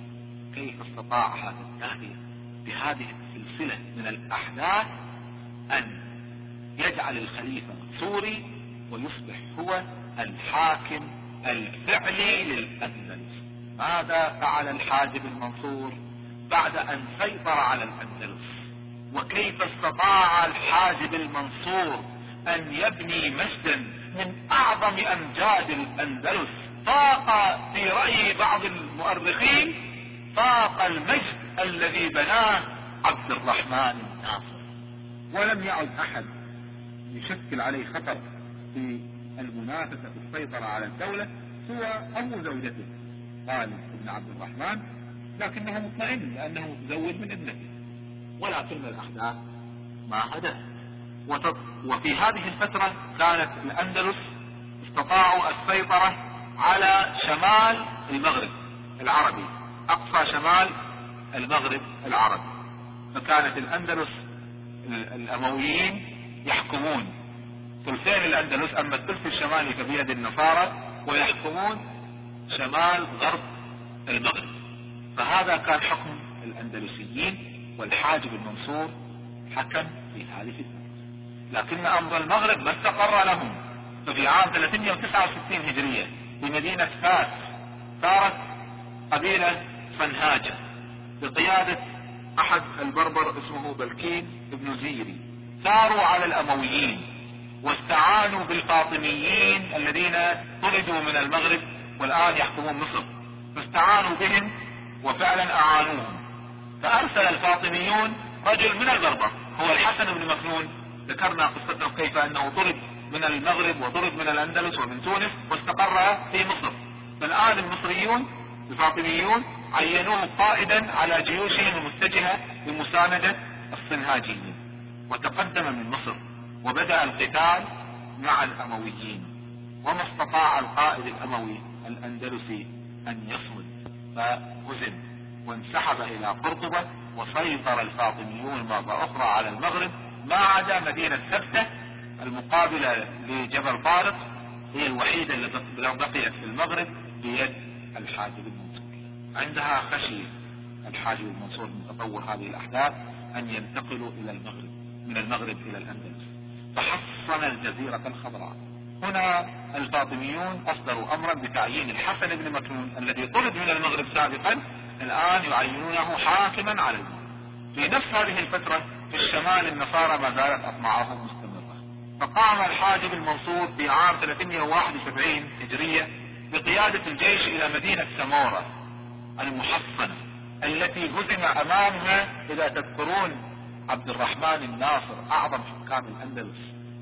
كيف استطاع هذا الداهية بهذه السلسلة من الأحداث أن يجعل الخليفة سوري ويصبح هو الحاكم الفعلي للأندلس. ماذا فعل الحاجب المنصور بعد أن سيطر على الأندلس؟ وكيف استطاع الحاجب المنصور أن يبني مجدا من أعظم امجاد الأندلس؟ طاق في رأي بعض المؤرخين طاق المجد الذي بناه عبد الرحمن الناصر. ولم يعد أحد يشكل عليه خطر في المنافسة في السيطرة على الدولة هو أبو زوجته غالب بن عبد الرحمن لكنه مطمئن لأنه متزوج من ابنته ولكن الأحداث ما هدت وفي هذه الفترة كانت الأندلس استطاعوا السيطرة على شمال المغرب العربي. أقصى شمال المغرب العربي. فكانت الأندلس الأمويين يحكمون. ثلثين الأندلس أما الثلث الشمالي فبيد النصارى ويحكمون شمال غرب المغرب. فهذا كان حكم الأندلسيين والحاجب المنصور حكم في هذه الفترة لكن أمر المغرب ما استقر لهم. ففي عام 369 هجرية بمدينة فاس صارت قبيلة فنهاجة بقيادة أحد البربر اسمه بلكين ابن زيري. ثاروا على الأمويين واستعانوا بالفاطميين الذين طردوا من المغرب والآن يحكمون مصر. فاستعانوا بهم وفعلا أعانوهم. فأرسل الفاطميون رجل من البربر هو الحسن بن مكنون ذكرنا قصته كيف أنه طرد من المغرب وطرد من الأندلس ومن تونس واستقر في مصر. فالآن المصريون الفاطميون عينوه قائدا على جيوشهم المتجهة لمساندة الصنهاجيين. وتقدم من مصر وبدأ القتال مع الأمويين. وما استطاع القائد الأموي الأندلسي أن يصمد. فهزم وانسحب إلى قرطبة وسيطر الفاطميون مرة أخرى على المغرب ما عدا مدينة سبتة المقابلة لجبل طارق هي الوحيدة التي بقيت في المغرب بيد الحاجب. عندها خشية الحاجب المنصور من تطور هذه الأحداث أن ينتقلوا إلى المغرب من المغرب إلى الأندلس. فحصن الجزيرة الخضراء هنا الفاطميون أصدروا امرا بتعيين الحسن بن مكنون الذي طرد من المغرب سابقا الآن يعينونه حاكما على المغرب. في نفس هذه الفترة في الشمال النصارى ما زالت أطماعهم مستمرة. فقام الحاجب المنصور في عام 371 هجرية بقيادة الجيش إلى مدينة سمورة المحصنة التي هزم أمامها إذا تذكرون عبد الرحمن الناصر أعظم حكام الأندلس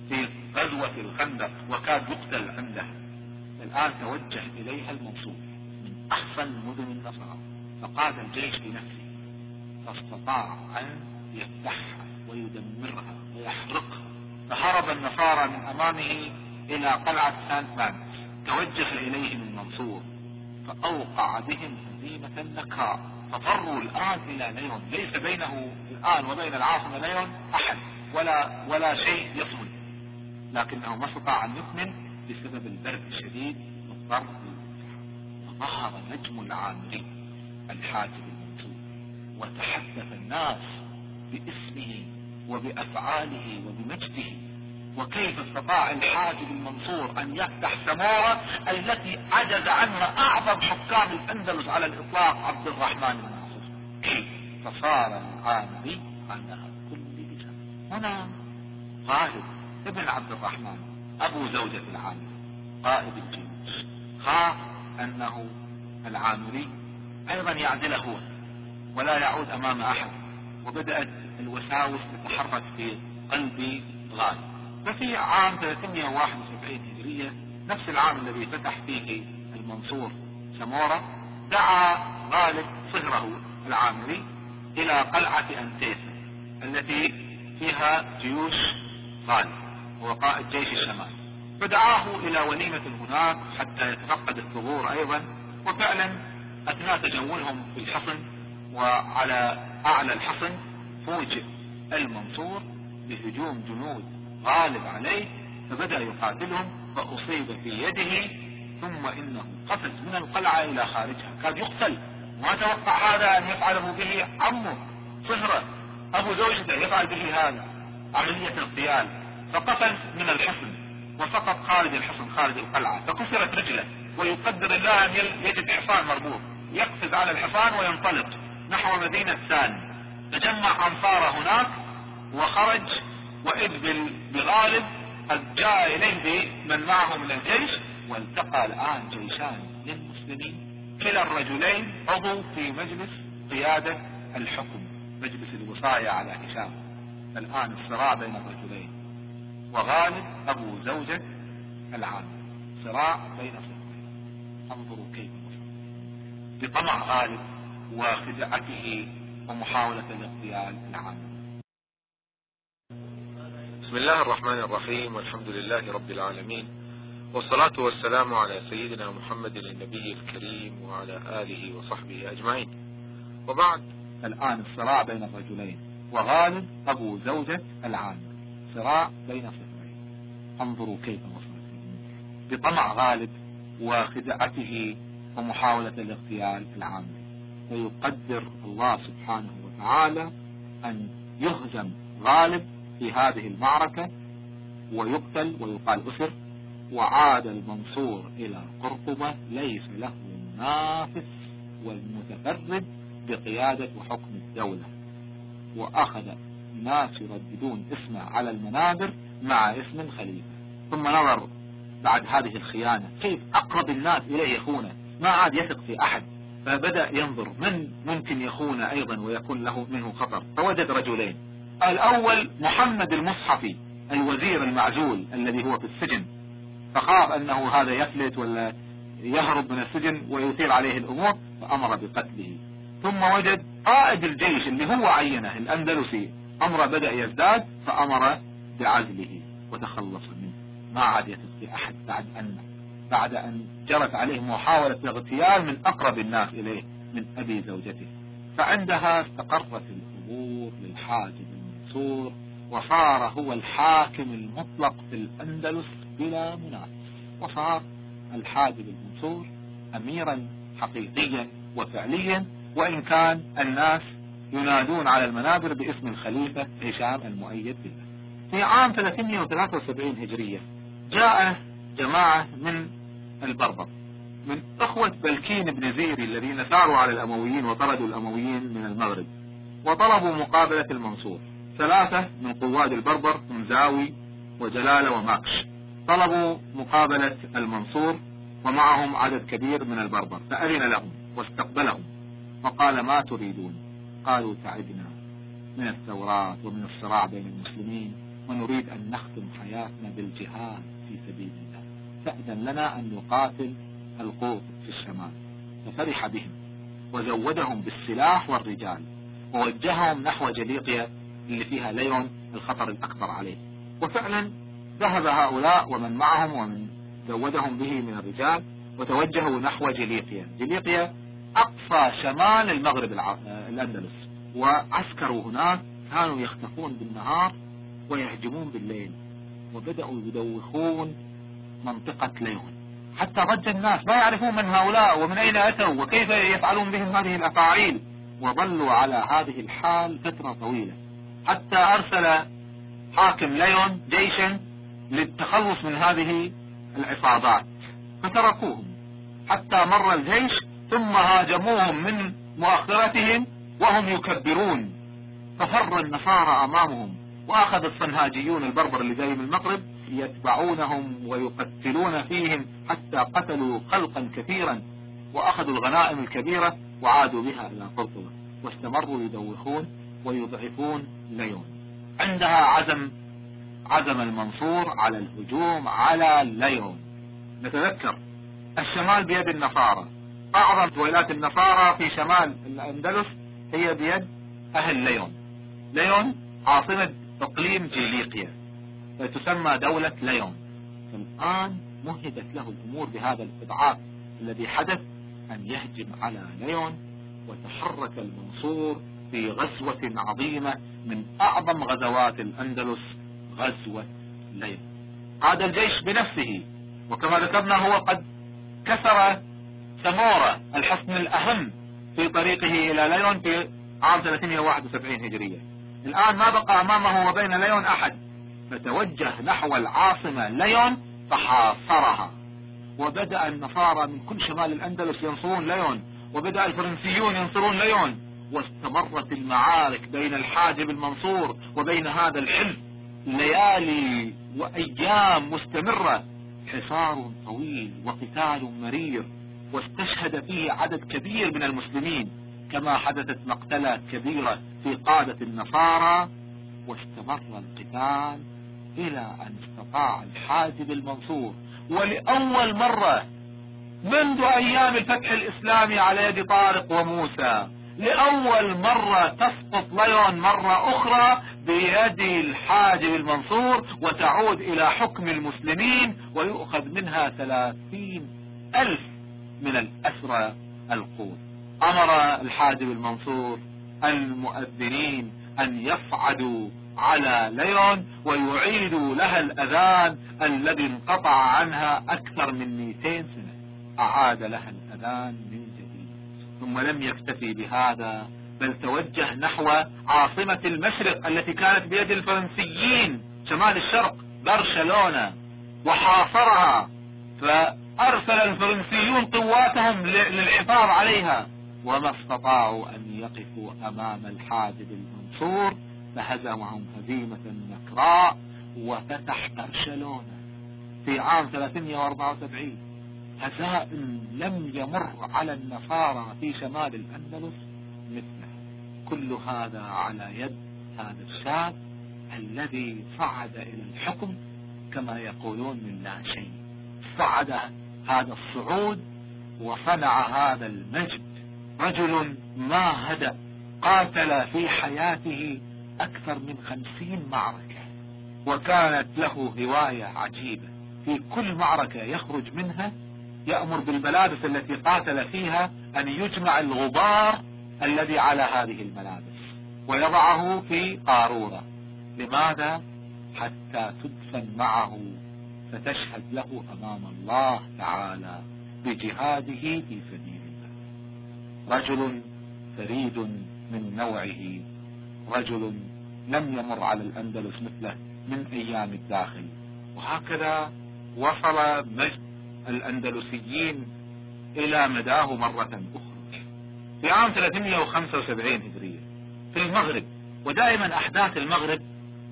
في غزوة الخندق وكاد يقتل عنده. الآن توجه إليها المنصور من أحسن مدن النصارى فقاد الجيش بنفسه فاستطاع أن يفتحها ويدمرها ويحرقها. فهرب النصارى من أمامه إلى قلعة سانت مان توجه اليهم المنصور فأوقع بهم هزيمة نكراء ففروا الان إلى ليون ليس بينه الآن وبين العاصمة ليون أحد. ولا ولا شيء يصمد. لكنه ما استطاع أن يكمل بسبب البرد الشديد والضرب فظهر نجم العامري الحاجب المنصور وتحدث الناس باسمه وبأفعاله وبمجده. وكيف استطاع الحاجب المنصور أن يفتح سمارة التي عجز عنها أعظم حكام الأندلس على الإطلاق عبد الرحمن كيف؟ فصار العامري على كل لسان. هنا غالب ابن عبد الرحمن أبو زوجة العامري قائد الجيوش. خاف أنه العامري أيضا يعدل هو ولا يعود أمام أحد وبدأت الوساوس تتحرك في قلب غالب ففي عام 371 هجرية نفس العام الذي فتح فيه المنصور سمورة دعا غالب صهره العامري إلى قلعة انتيسا التي فيها جيوش غالب هو قائد جيش الشمال. فدعاه إلى وليمة هناك حتى يتفقد الثغور أيضا وفعلا أثناء تجولهم في الحصن وعلى أعلى الحصن فوجئ المنصور بهجوم جنود غالب عليه فبدأ يقاتلهم فأصيب في يده ثم إنه قفز من القلعة إلى خارجها. كاد يقتل. ما توقع هذا أن يفعله به عمه صهرة أبو زوجته يفعل به هذا عملية اغتيال فقفز من الحصن وسقط خارج الحصن خارج القلعة. فكسرت رجله ويقدر الله أن يجد حصان مربوط يقفز على الحصان وينطلق نحو مدينة سان. تجمع أنصاره هناك وخرج وإذ بغالب قد جاء إليه بمن معه من الجيش والتقى الآن جيشان للمسلمين. كلا الرجلين عضو في مجلس قيادة الحكم مجلس الوصاية على هشام الآن الصراع بين الرجلين. وغالب أبو زوجة العام. صراع بين صراعين انظروا كيف بطمع غالب وخدعته ومحاولة الاغتيال العام. بسم الله الرحمن الرحيم والحمد لله رب العالمين والصلاة والسلام على سيدنا محمد النبي الكريم وعلى آله وصحبه أجمعين. وبعد. الآن الصراع بين الرجلين وغالب أبو زوجة العامر صراع بين صفرين. انظروا كيف وصلت. بطمع غالب وخدعته ومحاولة الاغتيال العامر ويقدر الله سبحانه وتعالى أن يهزم غالب في هذه المعركة ويقتل ويقال أسر وعاد المنصور إلى قرطبة ليس له نافس والمتفرد بقيادة وحكم الدولة. وأخذ الناس يرددون اسمه على المنابر مع اسم الخليفة ثم نظر بعد هذه الخيانة كيف أقرب الناس إليه يخونه؟ ما عاد يثق في أحد. فبدأ ينظر من ممكن يخون أيضا ويكون له منه خطر. فوجد رجلين. الأول محمد المصحفي الوزير المعزول الذي هو في السجن. فخاف أنه هذا يفلت ولا يهرب من السجن ويثير عليه الأمور فأمر بقتله. ثم وجد قائد الجيش اللي هو عينه الأندلسي. أمره بدأ يزداد فأمر بعزله وتخلص منه. ما عاد يثق في أحد بعد أن بعد أن جرت عليه محاولة اغتيال من أقرب الناس إليه من أبي زوجته. فعندها استقرت الأمور للحاجب المنصور وصار هو الحاكم المطلق في الأندلس بلا منافس وصار الحاجب المنصور أميرا حقيقيا وفعليا وإن كان الناس ينادون على المنابر باسم الخليفة هشام المؤيد بالله. في عام 373 هجرية جاء جماعة من البربر من إخوة بلكين بن زيري الذين ساروا على الأمويين وطردوا الأمويين من المغرب وطلبوا مقابلة المنصور. ثلاثة من قواد البربر مزاوي وجلالة وماكش. طلبوا مقابلة المنصور ومعهم عدد كبير من البربر. فأذن لهم واستقبلهم فقال ما تريدون؟ قالوا تعبنا من الثورات ومن الصراع بين المسلمين ونريد أن نختم حياتنا بالجهاد في سبيل الله. فأذن لنا أن نقاتل القوط في الشمال. ففرح بهم وزودهم بالسلاح والرجال ووجههم نحو جليقيا اللي فيها ليون الخطر الأكبر عليه. وفعلا ذهب هؤلاء ومن معهم ومن زودهم به من الرجال وتوجهوا نحو جليقيا. جليقيا أقصى شمال المغرب الأندلس. وعسكروا هناك كانوا يختفون بالنهار ويهجمون بالليل. وبدأوا يدوخون منطقة ليون حتى رج الناس ما يعرفون من هؤلاء ومن أين أتوا وكيف يفعلون بهم هذه الأفاعيل؟ وظلوا على هذه الحال فترة طويلة. حتى أرسل حاكم ليون جيشا للتخلص من هذه العصابات. فتركوهم. حتى مر الجيش ثم هاجموهم من مؤخرتهم وهم يكبرون. ففر النصارى أمامهم وأخذ الصنهاجيون البربر اللي جاي من المغرب يتبعونهم ويقتلون فيهم حتى قتلوا خلقا كثيرا وأخذوا الغنائم الكبيرة وعادوا بها إلى قرطبة. واستمروا يدوخون. ويضعفون ليون. عندها عزم عزم المنصور على الهجوم على ليون. نتذكر الشمال بيد النصارى. أعظم ولايات النصارى في شمال الأندلس هي بيد أهل ليون. ليون عاصمة إقليم جيليقيا. تسمى دولة ليون. الآن مهدت له الأمور بهذا الإضعاف الذي حدث أن يهجم على ليون وتحرك المنصور في غزوة عظيمة من أعظم غزوات الأندلس غزوة ليون عاد الجيش بنفسه وكما ذكرنا هو قد كسر سمورة الحصن الأهم في طريقه إلى ليون في عام 371 هجرية. الآن ما بقى أمامه وبين ليون أحد؟ فتوجه نحو العاصمة ليون فحاصرها. وبدأ النصارى من كل شمال الأندلس ينصرون ليون وبدأ الفرنسيون ينصرون ليون. واستمرت المعارك بين الحاجب المنصور وبين هذا الحلف ليالي وأيام مستمرة. حصار طويل وقتال مرير واستشهد فيه عدد كبير من المسلمين كما حدثت مقتلة كبيرة في قادة النصارى. واستمر القتال إلى أن استطاع الحاجب المنصور ولأول مرة منذ أيام الفتح الإسلامي على يد طارق وموسى لأول مرة تسقط ليون مرة أخرى بيد الحاجب المنصور وتعود إلى حكم المسلمين ويؤخذ منها ثلاثين ألف من الأسرى القود أمر الحاجب المنصور المؤذنين أن يصعدوا على ليون ويعيدوا لها الأذان الذي انقطع عنها أكثر من 200 سنة. أعاد لها الأذان من ثم لم يكتفي بهذا بل توجه نحو عاصمة المشرق التي كانت بيد الفرنسيين شمال الشرق برشلونة وحاصرها. فأرسل الفرنسيون قواتهم للحفاظ عليها. وما استطاعوا أن يقفوا أمام الحاجب المنصور فهزمهم هزيمة نكراء وفتح برشلونة في عام 374 هزائم لم يمر على النصارى في شمال الأندلس مثلها كل هذا على يد هذا الشاب الذي صعد إلى الحكم كما يقولون من لا شيء. صعد هذا الصعود وصنع هذا المجد. رجل ما هدأ قاتل في حياته أكثر من خمسين معركة. وكانت له هواية عجيبة. في كل معركة يخرج منها يأمر بالملابس التي قاتل فيها أن يجمع الغبار الذي على هذه الملابس ويضعه في قارورة. لماذا؟ حتى تدفن معه فتشهد له أمام الله تعالى بجهاده في سبيل الله. رجل فريد من نوعه رجل لم يمر على الأندلس مثله من أيام الداخل. وهكذا وصل مجد الأندلسيين إلى مداه مرة أخرى. في عام 375 هجرية في المغرب ودائما أحداث المغرب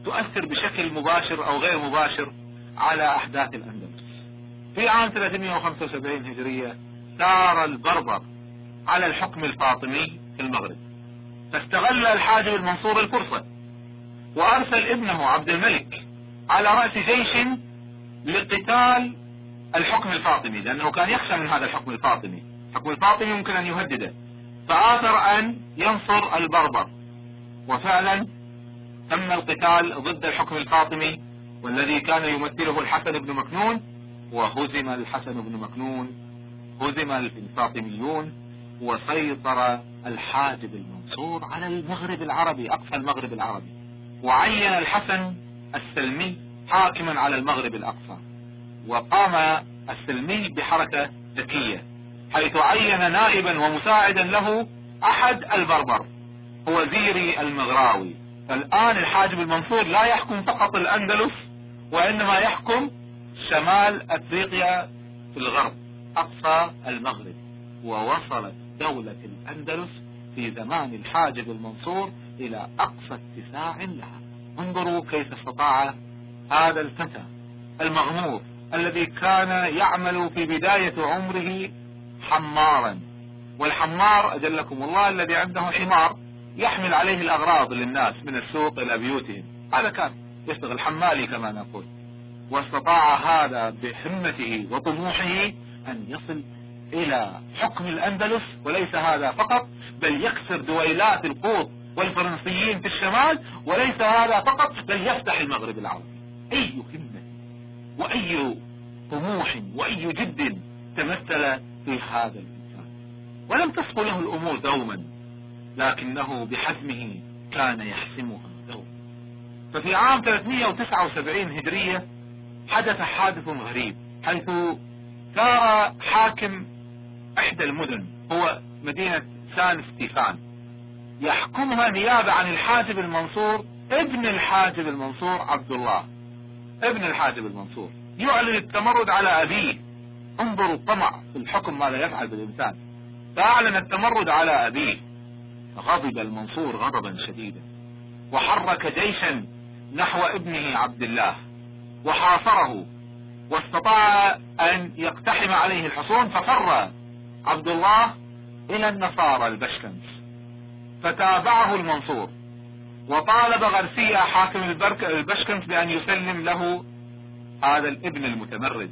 تؤثر بشكل مباشر أو غير مباشر على أحداث الأندلس. في عام 375 هجرية ثار البربر على الحكم الفاطمي في المغرب. فاستغل الحاجب المنصور الفرصة وأرسل ابنه عبد الملك على رأس جيش لقتال الحكم الفاطمي لأنه كان يخشى من هذا الحكم الفاطمي. الحكم الفاطمي يمكن أن يهدده. فآثر أن ينصر البربر. وفعلا تم القتال ضد الحكم الفاطمي والذي كان يمثله الحسن بن مكنون وهزم الحسن بن مكنون هزم الفاطميون وسيطر الحاجب المنصور على المغرب العربي أقصى المغرب العربي. وعين الحسن السلمي حاكما على المغرب الأقصى. وقام السلمي بحركة ذكية حيث عين نائبا ومساعدا له أحد البربر هو زيري المغراوي. فالان الحاجب المنصور لا يحكم فقط الأندلس وإنما يحكم شمال أفريقيا في الغرب أقصى المغرب. ووصلت دولة الأندلس في زمان الحاجب المنصور إلى أقصى اتساع لها. انظروا كيف استطاع هذا الفتى المغمور الذي كان يعمل في بداية عمره حمارا. والحمار أجلكم الله الذي عنده حمار يحمل عليه الأغراض للناس من السوق إلى بيوتهم. هذا كان يشتغل حمالي كما نقول. واستطاع هذا بهمته وطموحه أن يصل إلى حكم الأندلس وليس هذا فقط بل يكسر دويلات القوط والفرنسيين في الشمال وليس هذا فقط بل يفتح المغرب العربي. أي همة وأي طموح وأي جد تمثل في هذا الإنسان. ولم تصف له الأمور دوما لكنه بحزمه كان يحسمها دوما. ففي عام 379 هجرية حدث حادث غريب حيث ثار حاكم إحدى المدن هو مدينة سان ستيفان يحكمها نيابة عن الحاجب المنصور ابن الحاجب المنصور عبد الله. ابن الحاجب المنصور. يعلن التمرد على أبيه. انظروا الطمع في الحكم ماذا يفعل بالإنسان. فأعلن التمرد على أبيه. غضب المنصور غضبا شديدا. وحرك جيشا نحو ابنه عبد الله. وحاصره. واستطاع أن يقتحم عليه الحصون ففر عبد الله إلى النصارى البشكنس. فتابعه المنصور. وطالب غرسيا حاكم البشكنس بأن يسلم له هذا الابن المتمرد.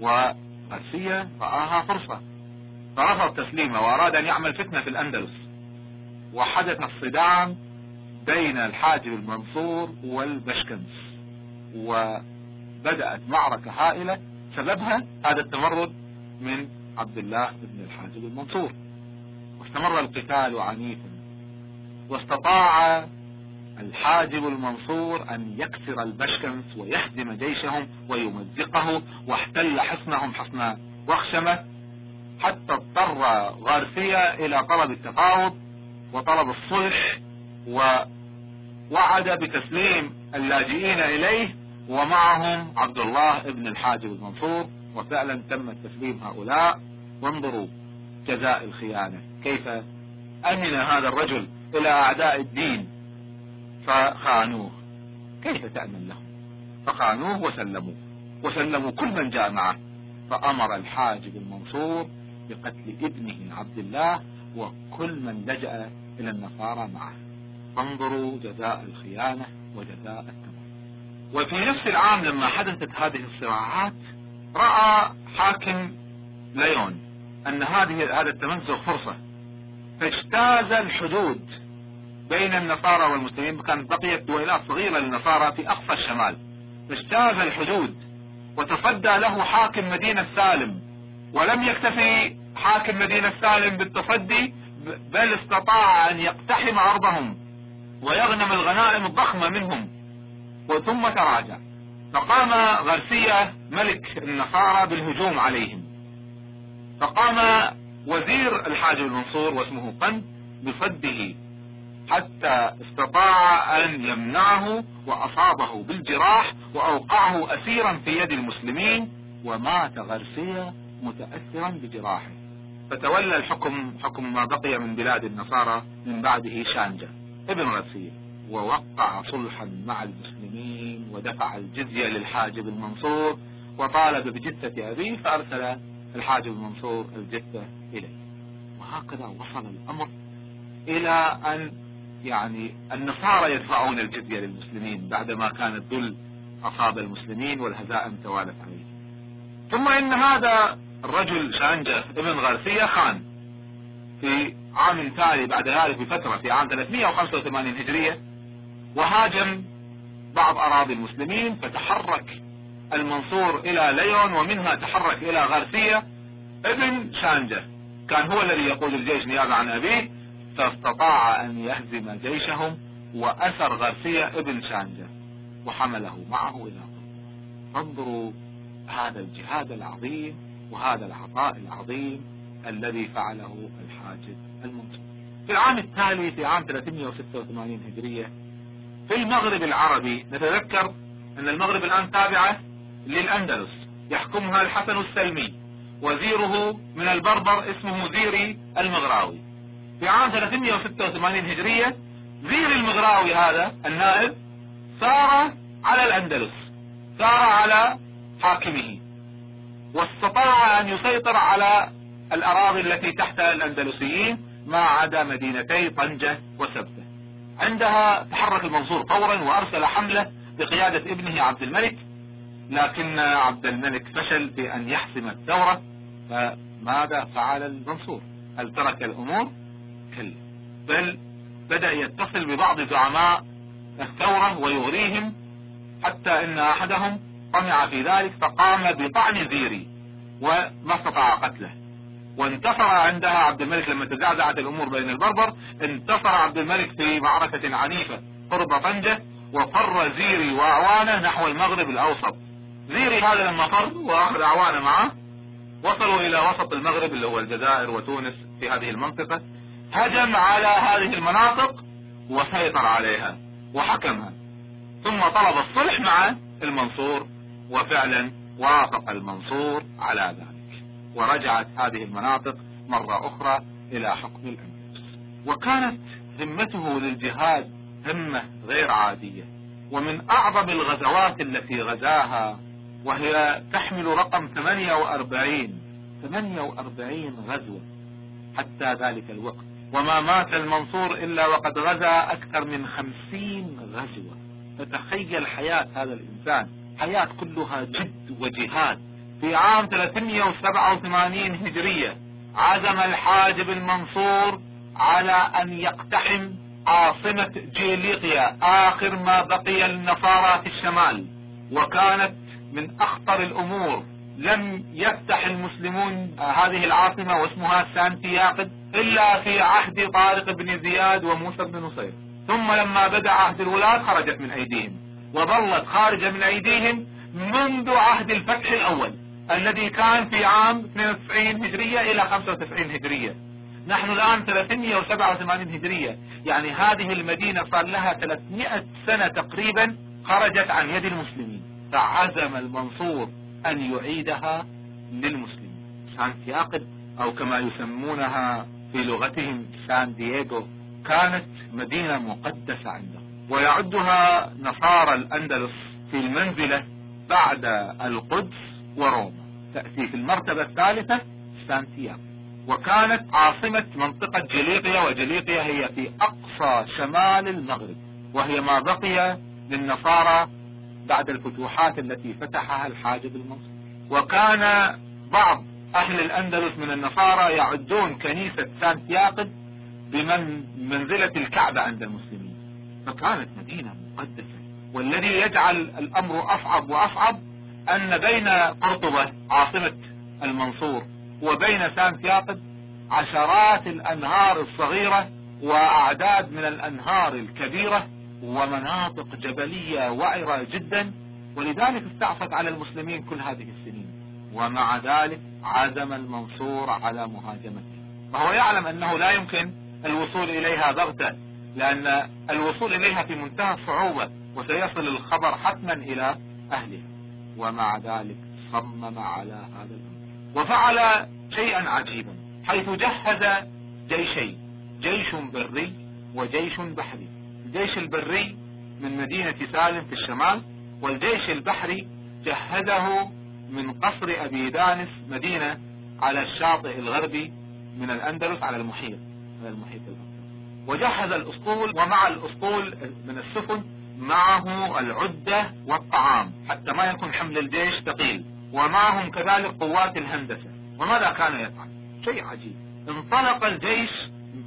وغرسيا رآها فرصة. فرفض تسليمه وأراد أن يعمل فتنة في الأندلس. وحدث الصدام بين الحاجب المنصور والبشكنس. وبدأت معركة هائلة سببها هذا التمرد من عبد الله بن الحاجب المنصور. واستمر القتال عنيفا. واستطاع الحاجب المنصور أن يكسر البشكنس ويهدم جيشهم ويمزقه واحتل حصنهم حصن وخشمة حتى اضطر غارسيا إلى طلب التفاوض وطلب الصلح ووعد بتسليم اللاجئين إليه ومعهم عبد الله ابن الحاجب المنصور. وفعلا تم تسليم هؤلاء. وانظروا جزاء الخيانة. كيف أمن هذا الرجل إلى أعداء الدين؟ فخانوه. كيف تأمن لهم؟ فخانوه وسلموه. وسلموا كل من جاء معه. فأمر الحاجب المنصور بقتل ابنه عبد الله وكل من لجأ إلى النصارى معه. فانظروا جزاء الخيانة وجزاء التمرد وفي نفس العام لما حدثت هذه الصراعات رأى حاكم ليون أن هذه هذا التمزق فرصة. فاجتاز الحدود. بين النصارى والمسلمين كانت بقيت دويلات صغيرة للنصارى في أقصى الشمال. فاجتاز الحدود وتصدى له حاكم مدينة سالم ولم يكتفي حاكم مدينة سالم بالتصدي بل استطاع أن يقتحم أرضهم ويغنم الغنائم الضخمة منهم وثم تراجع. فقام غرسية ملك النصارى بالهجوم عليهم. فقام وزير الحاج المنصور واسمه قند بصده حتى استطاع أن يمنعه وأصابه بالجراح وأوقعه أسيرا في يد المسلمين ومات غرسية متأثرا بجراحه. فتولى الحكم حكم ما بقي من بلاد النصارى من بعده شانجة ابن غسيل ووقع صلحا مع المسلمين ودفع الجزية للحاجب المنصور وطالب بجثة أبيه فأرسل الحاجب المنصور الجثة إليه. وهكذا وصل الأمر إلى أن يعني النصارى يدفعون الجزية للمسلمين بعدما كان الذل أصاب المسلمين والهزائم توالت عليه ثم إن هذا الرجل شانجة ابن غارسيا خان في عام تالي بعد ذلك بفترة في عام 385 هجرية وهاجم بعض أراضي المسلمين فتحرك المنصور إلى ليون ومنها تحرك إلى غارسيا ابن شانجة. كان هو الذي يقود الجيش نيابة عن ابيه فاستطاع أن يهزم جيشهم واسر غارسيا ابن شانجة وحمله معه إلى انظروا هذا الجهاد العظيم وهذا العطاء العظيم الذي فعله الحاجب المنصور في العام التالي في عام 386 هجرية في المغرب العربي نتذكر أن المغرب الآن تابعة للأندلس يحكمها الحسن السلمي وزيره من البربر اسمه زيري المغراوي. في عام 386 هجرية زير المغراوي هذا النائب سار على الأندلس سار على حاكمه واستطاع أن يسيطر على الأراضي التي تحت الأندلسيين ما عدا مدينتي طنجة وسبتة. عندها تحرك المنصور فورا وأرسل حملة بقيادة ابنه عبد الملك لكن عبد الملك فشل أن يحسم الثورة فماذا فعل المنصور؟ هل ترك الأمور؟ كلا بل بدأ يتصل ببعض زعماء الثورة ويغريهم حتى إن أحدهم طمع في ذلك فقام بطعن زيري وما استطاع قتله. وانتصر عندها عبد الملك لما تزعزعت الأمور بين البربر انتصر عبد الملك في معركة عنيفة قرب طنجة وفر زيري وأعوانه نحو المغرب الأوسط. زيري هذا لما فر وأخذ أعوانه معه وصلوا إلى وسط المغرب اللي هو الجزائر وتونس في هذه المنطقة. هجم على هذه المناطق وسيطر عليها وحكمها ثم طلب الصلح مع المنصور وفعلا وافق المنصور على ذلك. ورجعت هذه المناطق مرة أخرى إلى حكم الاندلس وكانت همته للجهاد همة غير عادية. ومن أعظم الغزوات التي غزاها وهي تحمل رقم 48 48 غزوة. حتى ذلك الوقت وما مات المنصور إلا وقد غزا أكثر من خمسين غزوة. فتخيل حياة هذا الإنسان. حياة كلها جد وجهاد. في عام 387 هجرية عزم الحاجب المنصور على أن يقتحم عاصمة جيليقيا آخر ما بقي النصارى في الشمال. وكانت من أخطر الأمور لم يفتح المسلمون هذه العاصمة واسمها سانتياقد إلا في عهد طارق بن زياد وموسى بن نصير. ثم لما بدأ عهد الولاة خرجت من أيديهم وظلت خارجة من أيديهم منذ عهد الفتح الأول الذي كان في عام 92 هجرية إلى 95 هجرية. نحن الآن 387 هجرية. يعني هذه المدينة صار لها 300 سنة تقريبا خرجت عن يد المسلمين. فعزم المنصور أن يعيدها للمسلمين. سانتياقد أو كما يسمونها في لغتهم سان دييغو كانت مدينة مقدسة عندهم ويعدها نصارى الأندلس في المنزلة بعد القدس وروما. تأتي في المرتبة الثالثة سانتياغو وكانت عاصمة منطقة جليقيا وجليقيا هي في أقصى شمال المغرب وهي ما بقي للنصارى بعد الفتوحات التي فتحها الحاجب المنصور وكان بعض أهل الأندلس من النصارى يعدون كنيسة سانتياقد بمن منزلة الكعبة عند المسلمين. فكانت مدينة مقدسة والذي يجعل الأمر أصعب وأصعب أن بين قرطبة عاصمة المنصور وبين سانتياقد عشرات الأنهار الصغيرة وأعداد من الأنهار الكبيرة ومناطق جبلية وعرة جدا ولذلك استعصت على المسلمين كل هذه السنين. ومع ذلك عزم المنصور على مهاجمته. فهو يعلم أنه لا يمكن الوصول إليها بغتة لأن الوصول إليها في منتهى الصعوبة وسيصل الخبر حتما إلى أهلها. ومع ذلك صمم على هذا الأمر. وفعل شيئا عجيبا حيث جهز جيشين جيش بري وجيش بحري. الجيش البري من مدينة سالم في الشمال والجيش البحري جهزه من قصر أبي دانس مدينة على الشاطئ الغربي من الأندلس على المحيط على المحيط وجهز الاسطول ومع الاسطول من السفن معه العدة والطعام حتى ما يكون حمل الجيش ثقيل. ومعهم كذلك قوات الهندسة. وماذا كان يفعل؟ شيء عجيب. انطلق الجيش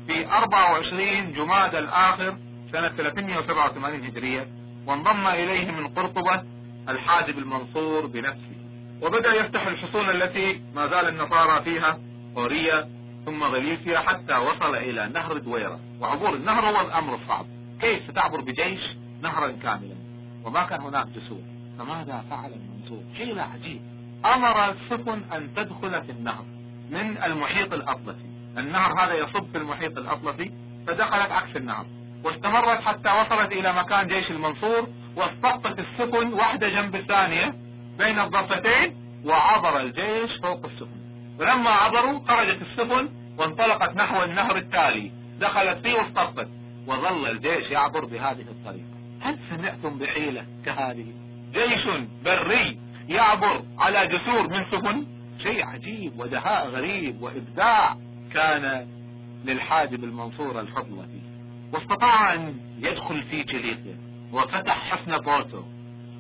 في 24 جماد الآخر سنة 387 هجرية وانضم إليه من قرطبة الحاجب المنصور بنفسه. وبدأ يفتح الحصون التي ما زال النصارى فيها أوريا ثم غليسيا حتى وصل إلى نهر دويرة. وعبور النهر هو الأمر الصعب. كيف تعبر بجيش نهرا كاملا؟ وما كان هناك جسور؟ فماذا فعل المنصور؟ حيلة عجيب. أمر السفن أن تدخل في النهر من المحيط الأطلسي. النهر هذا يصب في المحيط الأطلسي فدخلت عكس النهر. واستمرت حتى وصلت إلى مكان جيش المنصور واصطفت السفن واحدة جنب الثانية بين الضفتين وعبر الجيش فوق السفن. ولما عبروا خرجت السفن وانطلقت نحو النهر التالي. دخلت فيه واصطفت وظل الجيش يعبر بهذه الطريقة. هل سمعتم بحيلة كهذه؟ جيش بري يعبر على جسور من سفن؟ شيء عجيب ودهاء غريب وإبداع. كان للحاجب المنصور الفضل فيه واستطاع أن يدخل في جليته وفتح حصن بورتو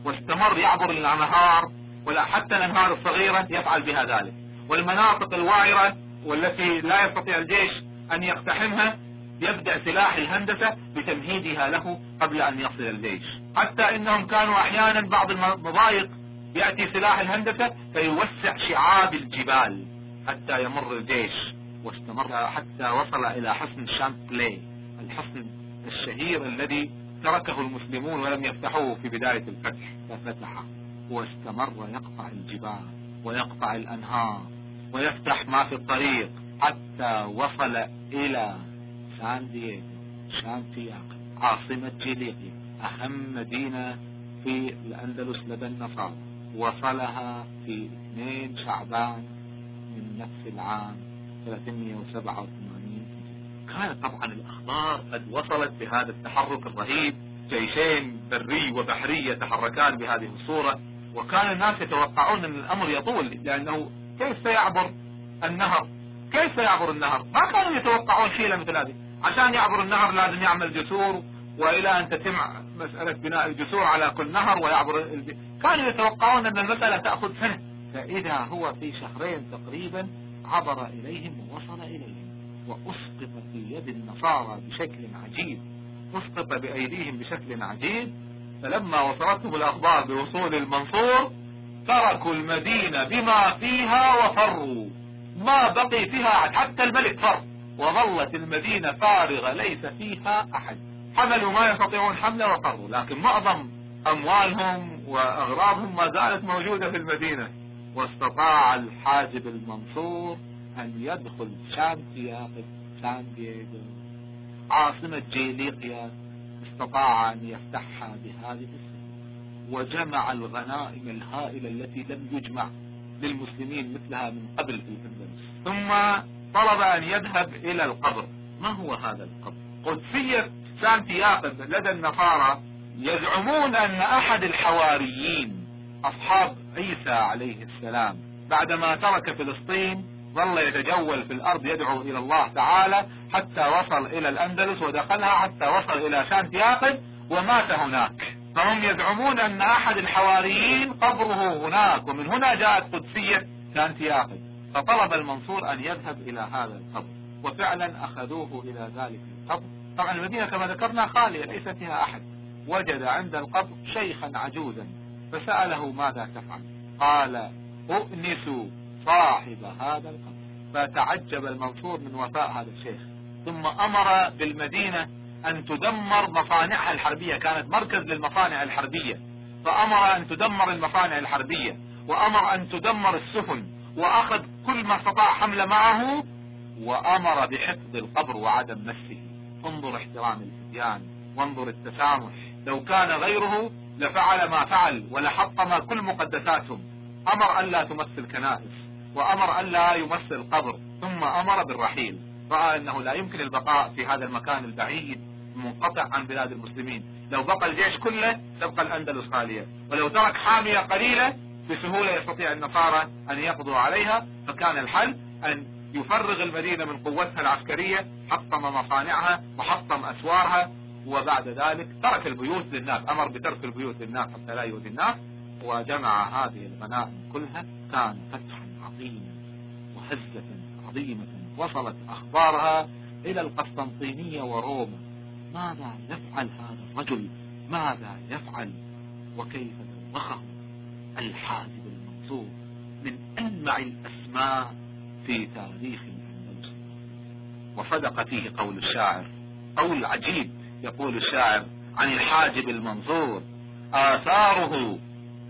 واستمر يعبر الأنهار ولا حتى الأنهار الصغيرة يفعل بها ذلك. والمناطق الوعرة والتي لا يستطيع الجيش أن يقتحمها يبدأ سلاح الهندسة بتمهيدها له قبل أن يصل الجيش. حتى إنهم كانوا أحيانا بعض المضايق يأتي سلاح الهندسة فيوسع شعاب الجبال حتى يمر الجيش واستمر حتى وصل إلى حصن شامبلي. الحصن الشهير الذي تركه المسلمون ولم يفتحوه في بداية الفتح. ففتحه واستمر يقطع الجبال ويقطع الأنهار ويفتح ما في الطريق حتى وصل إلى سان دييغو شانتياغو عاصمة جيليقيا أهم مدينة في الأندلس لدى النصارى. وصلها في 2 شعبان من نفس العام 387 كانت طبعا الأخبار قد وصلت بهذا التحرك الرهيب جيشين بري وبحري يتحركان بهذه الصورة وكان الناس يتوقعون أن الأمر يطول لأنه كيف سيعبر النهر؟ كيف سيعبر النهر؟ ما كانوا يتوقعون حيلة مثل هذه. عشان يعبر النهر لازم يعمل جسور وإلى أن تتم مسألة بناء الجسور على كل نهر ويعبر الج... كانوا يتوقعون أن المسألة تأخذ سنة فإذا هو في شهرين تقريبا عبر إليهم ووصل إليهم. وأسقط في يد النصارى بشكل عجيب. أسقط بأيديهم بشكل عجيب. فلما وصلتهم الأخبار بوصول المنصور تركوا المدينة بما فيها وفروا. ما بقي فيها حتى الملك فر. وظلت المدينة فارغة ليس فيها أحد. حملوا ما يستطيعون حملة وفروا. لكن معظم أموالهم وأغراضهم ما زالت موجودة في المدينة. واستطاع الحاجب المنصور أن يدخل شانتياغو سان دييغو عاصمة جيليقيا استطاع أن يفتحها بهذه السنة وجمع الغنائم الهائلة التي لم يجمع للمسلمين مثلها من قبل في الأندلس. ثم طلب أن يذهب إلى القبر. ما هو هذا القبر؟ قدسية سانتياغو لدى النصارى يزعمون أن أحد الحواريين أصحاب عيسى عليه السلام بعدما ترك فلسطين ظل يتجول في الأرض يدعو إلى الله تعالى حتى وصل إلى الأندلس ودخلها حتى وصل إلى سانتياغو ومات هناك. فهم يزعمون أن أحد الحواريين قبره هناك ومن هنا جاءت قدسية سانتياغو فطلب المنصور أن يذهب إلى هذا القبر وفعلا أخذوه إلى ذلك القبر. طبعا المدينة كما ذكرنا خالية ليس فيها أحد. وجد عند القبر شيخا عجوزا فسأله ماذا تفعل؟ قال أؤنس صاحب هذا القبر. فتعجب المنصور من وفاء هذا الشيخ. ثم أمر بالمدينة أن تدمر مصانعها الحربية. كانت مركز للمصانع الحربية. فأمر أن تدمر المصانع الحربية. وأمر أن تدمر السفن. وأخذ كل ما استطاع حمل معه. وأمر بحفظ القبر وعدم مسه. انظر احترام الفتيان وانظر التسامح. لو كان غيره لفعل ما فعل. ولحطم كل مقدساتهم. أمر ألا تمثل كنائس. وأمر ألا يمثل قبر ثم أمر بالرحيل. رأى أنه لا يمكن البقاء في هذا المكان البعيد منقطع عن بلاد المسلمين. لو بقى الجيش كله تبقى الأندلس خالية. ولو ترك حامية قليلة بسهولة يستطيع النصارى أن يقضوا عليها. فكان الحل أن يفرغ المدينة من قوتها العسكرية حطم مصانعها وحطم أسوارها وبعد ذلك ترك البيوت للناس. أمر بترك البيوت للناس حتى لا يؤذي الناس. وجمع هذه الغنائم كلها كان فتحا. عظيما وهزة عظيمة وصلت أخبارها إلى القسطنطينية وروما. ماذا يفعل هذا الرجل؟ ماذا يفعل؟ وكيف دوخه الحاجب المنصور من ألمع الأسماء في تاريخ الأندلس. وصدق فيه قول الشاعر قول عجيب يقول الشاعر عن الحاجب المنظور آثاره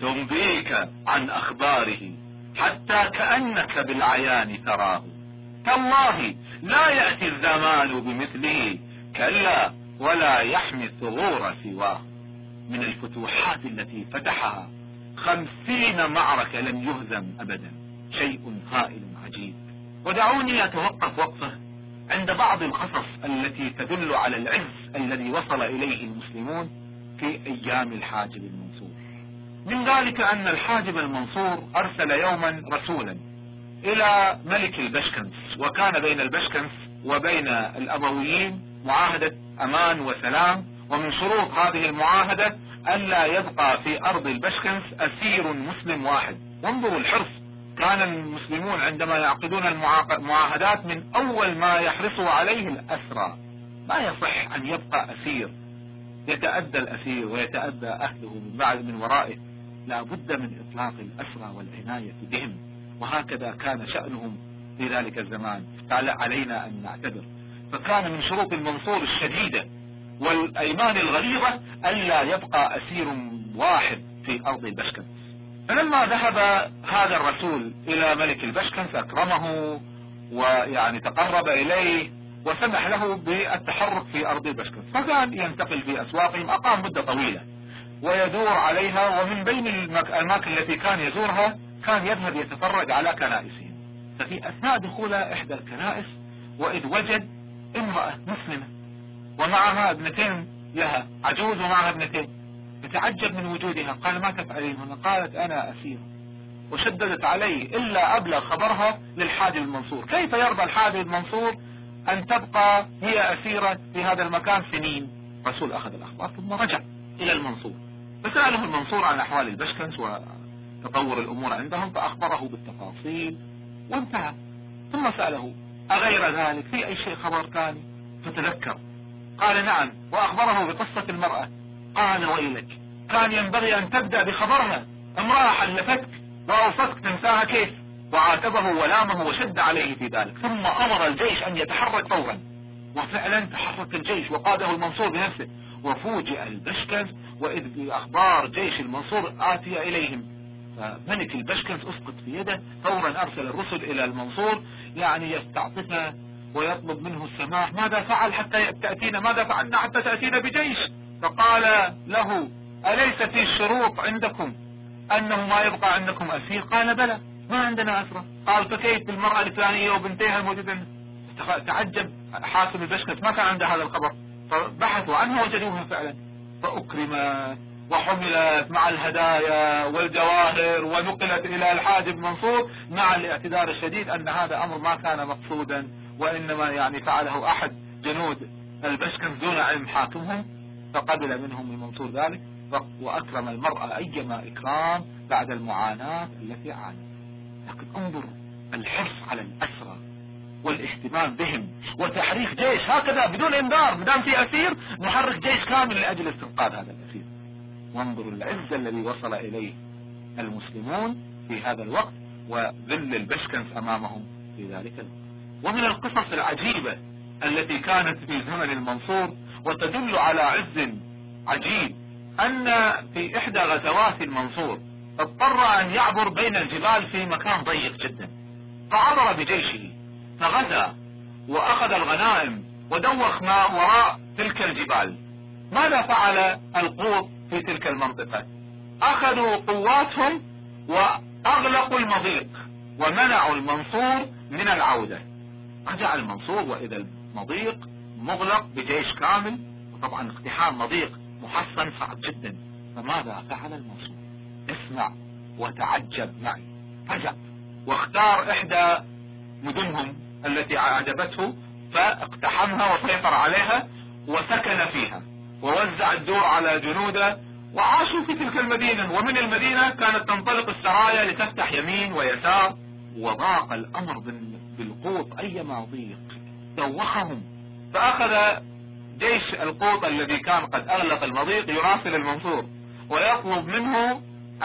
تنبيك عن أخباره. حتى كأنك بالعيان تراه. تالله لا يأتي الزمان بمثله كلا ولا يحمي الثغور سواه. من الفتوحات التي فتحها خمسين معركة لم يهزم أبدا. شيء هائل عجيب. ودعوني أتوقف وقفة عند بعض القصص التي تدل على العز الذي وصل إليه المسلمون في أيام الحاجب المنصور. من ذلك أن الحاجب المنصور أرسل يوما رسولا إلى ملك البشكنس وكان بين البشكنس وبين الأمويين معاهدة أمان وسلام ومن شروط هذه المعاهدة ألا يبقى في أرض البشكنس أسير مسلم واحد. وانظروا الحرص. كان المسلمون عندما يعقدون المعاهدات من أول ما يحرصوا عليه الأسرى. ما يصح أن يبقى أسير. يتأدى الأسير ويتأدى أهله من بعد من ورائه. لا بد من إطلاق الأسرى والعناية بهم. وهكذا كان شأنهم في ذلك الزمان. قال علينا أن نعتذر فكان من شروط المنصور الشديدة والأيمان الغليظة ألا يبقى أسير واحد في أرض البشكنس فلما ذهب هذا الرسول إلى ملك البشكنس أكرمه ويعني تقرب إليه وسمح له بالتحرك في أرض البشكنس فكان ينتقل في أسواقهم أقام مدة طويلة. ويدور عليها ومن بين الأماكن التي كان يزورها كان يذهب يتفرج على كنائسهم. ففي أثناء دخول إحدى الكنائس وإذ وجد امرأة مسلمة ومعها ابنتين لها عجوز ومعها ابنتين. فتعجب من وجودها. قال ما تفعلين هنا؟ قالت أنا أسيرة وشددت عليه إلا أبلغ خبرها للحاجب المنصور. كيف يرضى الحاجب المنصور أن تبقى هي أسيرة في هذا المكان سنين؟ رسول أخذ الأخبار ثم رجع إلى المنصور. فسأله المنصور عن أحوال البشكنس وتطور الأمور عندهم فأخبره بالتفاصيل وانتهى. ثم سأله أغير ذلك؟ في أي شيء خبر ثاني؟ فتذكر. قال نعم. وأخبره بقصة المرأة. قال ويلك كان ينبغي أن تبدأ بخبرها. امرأة حلفتك وأوصتك تنساها كيف؟ وعاتبه ولامه وشد عليه في ذلك. ثم أمر الجيش أن يتحرك فورا. وفعلا تحرك الجيش وقاده المنصور بنفسه. وفوجئ البشكنس وإذ بأخبار جيش المنصور آتي إليهم. فملك البشكنس أسقط في يده فورا أرسل الرسل إلى المنصور يعني يستعطفه ويطلب منه السماح. ماذا فعل حتى تأتينا؟ ماذا فعلنا حتى تأتينا بجيش؟ فقال له أليس في شروط عندكم أنه ما يبقى عندكم أسير؟ قال بلى ما عندنا أسرة. قال فكيف بالمرأة الفلانية وبنتيها الموجودة؟ تعجب حاسم البشكس ما كان عنده هذا الخبر. فبحثوا عنها وجدوها فعلا. فأكرمت وحملت مع الهدايا والجواهر ونقلت إلى الحاجب منصور مع الاعتذار الشديد أن هذا أمر ما كان مقصودا وإنما يعني فعله أحد جنود البشكن دون علم حاكمهم فقبل منهم المنصور ذلك وأكرم المرأة أيما إكرام بعد المعاناة التي عانت. لكن انظر الحرص على الأسرى. والاهتمام بهم وتحريك جيش هكذا بدون انذار بدام في أسير نحرك جيش كامل لأجل استنقاذ هذا الأسير. وانظروا العز الذي وصل إليه المسلمون في هذا الوقت وذل البشكنس أمامهم في ذلك الوقت. ومن القصص العجيبة التي كانت في زمن المنصور وتدل على عز عجيب أن في إحدى غزوات المنصور اضطر أن يعبر بين الجبال في مكان ضيق جدا فعبر بجيشه. فغزا وأخذ الغنائم ودوخ ما وراء تلك الجبال. ماذا فعل القوط في تلك المنطقة؟ أخذوا قواتهم وأغلقوا المضيق ومنعوا المنصور من العودة. رجع المنصور وإذا المضيق مغلق بجيش كامل وطبعا اقتحام مضيق محصن صعب جدا. فماذا فعل المنصور؟ اسمع وتعجب معي. رجع واختار إحدى مدنهم التي عجبته فاقتحمها وسيطر عليها وسكن فيها ووزع الدور على جنوده وعاشوا في تلك المدينة. ومن المدينة كانت تنطلق السرايا لتفتح يمين ويسار وضاق الأمر بالقوط أيما ضيق دوخهم فأخذ جيش القوط الذي كان قد أغلق المضيق يراسل المنصور ويطلب منه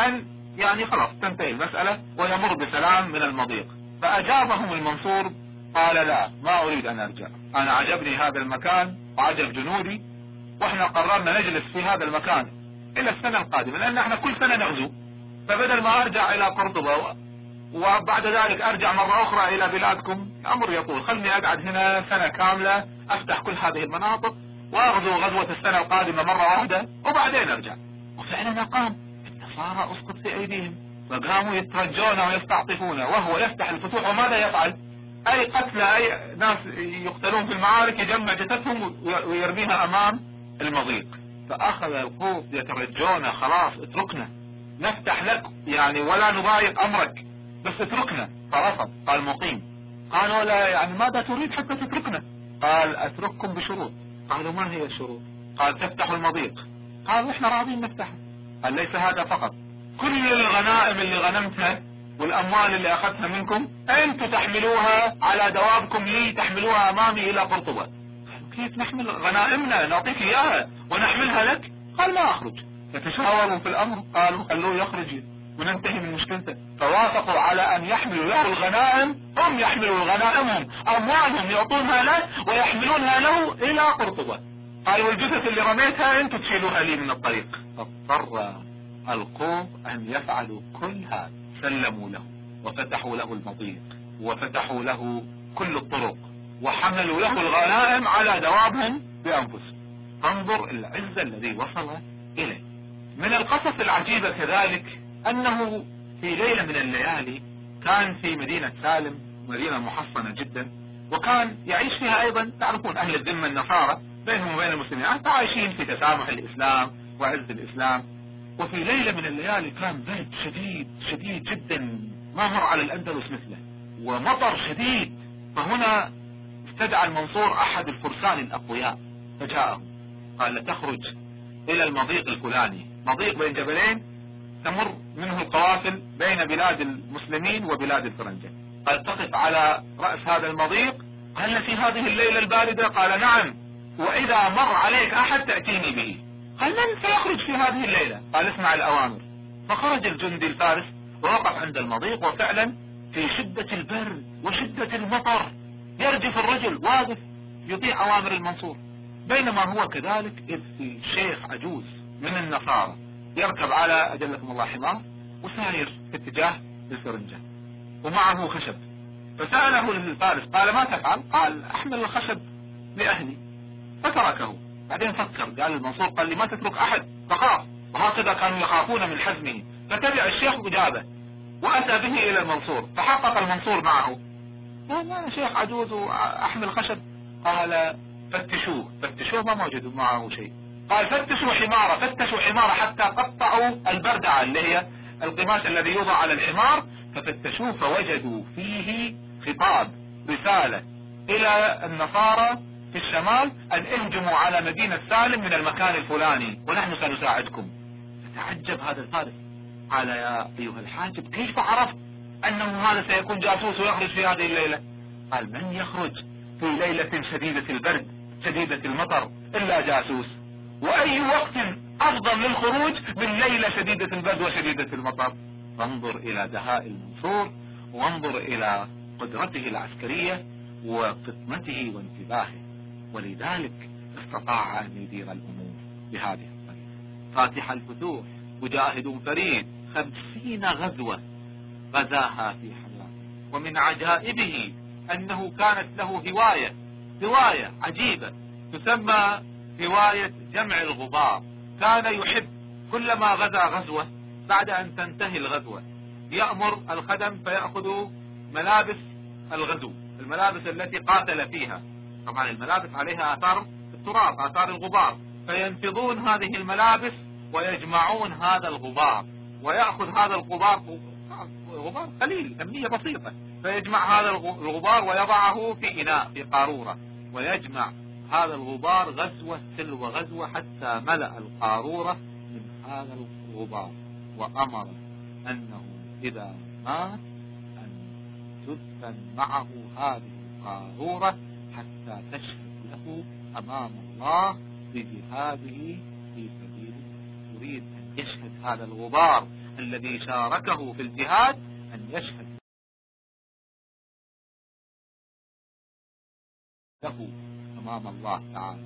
أن يعني خلاص تنتهي المسألة ويمر بسلام من المضيق. فأجابهم المنصور قال لا ما أريد أن أرجع أنا عجبني هذا المكان وعجب جنودي وإحنا قررنا نجلس في هذا المكان إلى السنة القادمة لأن إحنا كل سنة نغزو. فبدل ما أرجع إلى قرطبة وبعد ذلك أرجع مرة أخرى إلى بلادكم أمر يطول. خلني أقعد هنا سنة كاملة أفتح كل هذه المناطق وأغزو غزوة السنة القادمة مرة واحدة وبعدين أرجع. وفعلا قام النصارى أسقط في أيديهم. فقاموا يترجون ويستعطفون وهو يفتح الفتوح وماذا يفعل؟ أي قتلى أي ناس يقتلون في المعارك يجمع جثثهم ويرميها أمام المضيق. فأخذ القوط يترجون خلاص اتركنا. نفتح لك يعني ولا نضايق أمرك بس اتركنا. فرفض. قال مقيم قالوا لا يعني ماذا تريد حتى تتركنا؟ قال أترككم بشروط. قالوا ما هي الشروط؟ قال تفتحوا المضيق. قالوا إحنا راضين نفتحها. قال ليس هذا فقط. كل الغنائم اللي غنمتها والأموال اللي أخذتها منكم أنتم تحملوها على دوابكم لي تحملوها أمامي إلى قرطبة كيف نحمل غنائمنا؟ نعطيك إياها ونحملها لك؟ قال ما أخرج. فتشاوروا في الأمر. قالوا خلوه يخرج وننتهي من مشكلته. فوافقوا على أن يحملوا له الغنائم. هم يحملوا غنائمهم. أموالهم يعطونها له ويحملونها له إلى قرطبة قال والجثث اللي رميتها أنتم تشيلوها لي من الطريق. فاضطر القوم أن يفعلوا كل هذا. سلموا له وفتحوا له المضيق وفتحوا له كل الطرق وحملوا له الغنائم على دوابهم بأنفسهم. انظر العز الذي وصل إليه. من القصص العجيبة كذلك أنه في ليلة من الليالي كان في مدينة سالم مدينة محصنة جدا وكان يعيش فيها أيضا تعرفون أهل الذمة النصارى بينهم وبين المسلمين عايشين في تسامح الإسلام وعز الإسلام. وفي ليلة من الليالي كان برد شديد شديد جدا ما مر على الأندلس مثله ومطر شديد. فهنا استدعى المنصور أحد الفرسان الأقوياء فجاءه قال تخرج إلى المضيق الفلاني. مضيق بين جبلين تمر منه القوافل بين بلاد المسلمين وبلاد الفرنجة. قال تقف على رأس هذا المضيق. قال في هذه الليلة الباردة؟ قال نعم. وإذا مر عليك أحد تأتيني به. قال من سيخرج في هذه الليلة. قال اسمع الأوامر. فخرج الجندي الفارس ووقف عند المضيق وفعلا في شدة البرد وشدة المطر. يرجف الرجل واقف يطيع أوامر المنصور. بينما هو كذلك إذ في شيخ عجوز من النصارى. يركب على أجلكم الله حمار وساير في اتجاه الفرنجة. ومعه خشب. فسأله الفارس قال ما تفعل؟ قال أحمل الخشب لأهلي. فتركه. بعدين فكر قال المنصور قال لي ما تترك أحد. فخاف. وهكذا كانوا يخافون من حزمه فتبع الشيخ وجابه وأتى به إلى المنصور. فحقق المنصور معه. قال أنا شيخ عجوز وأحمل خشب. قال فتشوه. فتشوه؟ ما موجود معه شيء. قال فتشوا حمارة فتشوا حمارة حتى قطعوا البردعة اللي هي القماش الذي يوضع على الحمار. ففتشوه فوجدوا فيه خطاب رسالة إلى النصارى في الشمال أن اهجموا على مدينة سالم من المكان الفلاني ونحن سنساعدكم. فتعجب هذا الفارس. قال يا أيها الحاجب كيف عرفت أنه هذا سيكون جاسوس ويخرج في هذه الليلة؟ قال من يخرج في ليلة شديدة البرد شديدة المطر إلا جاسوس. وأي وقت أفضل للخروج من ليلة شديدة البرد وشديدة المطر؟ فانظر إلى دهاء المنصور وانظر إلى قدرته العسكرية وفطنته وانتباهه. ولذلك استطاع ان يدير الأمور بهذه الطريقة. فاتح الفتوح مجاهد فريد خمسين غزوة غزاها في حياته ومن عجائبه أنه كانت له هواية هواية عجيبة تسمى هواية جمع الغبار. كان يحب كلما غزا غزوة بعد أن تنتهي الغزوة يأمر الخدم فيأخذوا ملابس الغزو الملابس التي قاتل فيها. طبعا الملابس عليها آثار التراب آثار الغبار. فينفضون هذه الملابس ويجمعون هذا الغبار. ويأخذ هذا الغبار غبار قليل كمية بسيطة. فيجمع هذا الغبار ويضعه في إناء في قارورة. ويجمع هذا الغبار غزوة تلو غزوة حتى ملأ القارورة من هذا الغبار. وأمر أنه إذا مات أن تدفن معه هذه القارورة حتى تشهد له أمام الله بجهاده في سبيله تريد أن يشهد هذا الغبار الذي شاركه في الجهاد أن يشهد له أمام الله تعالى.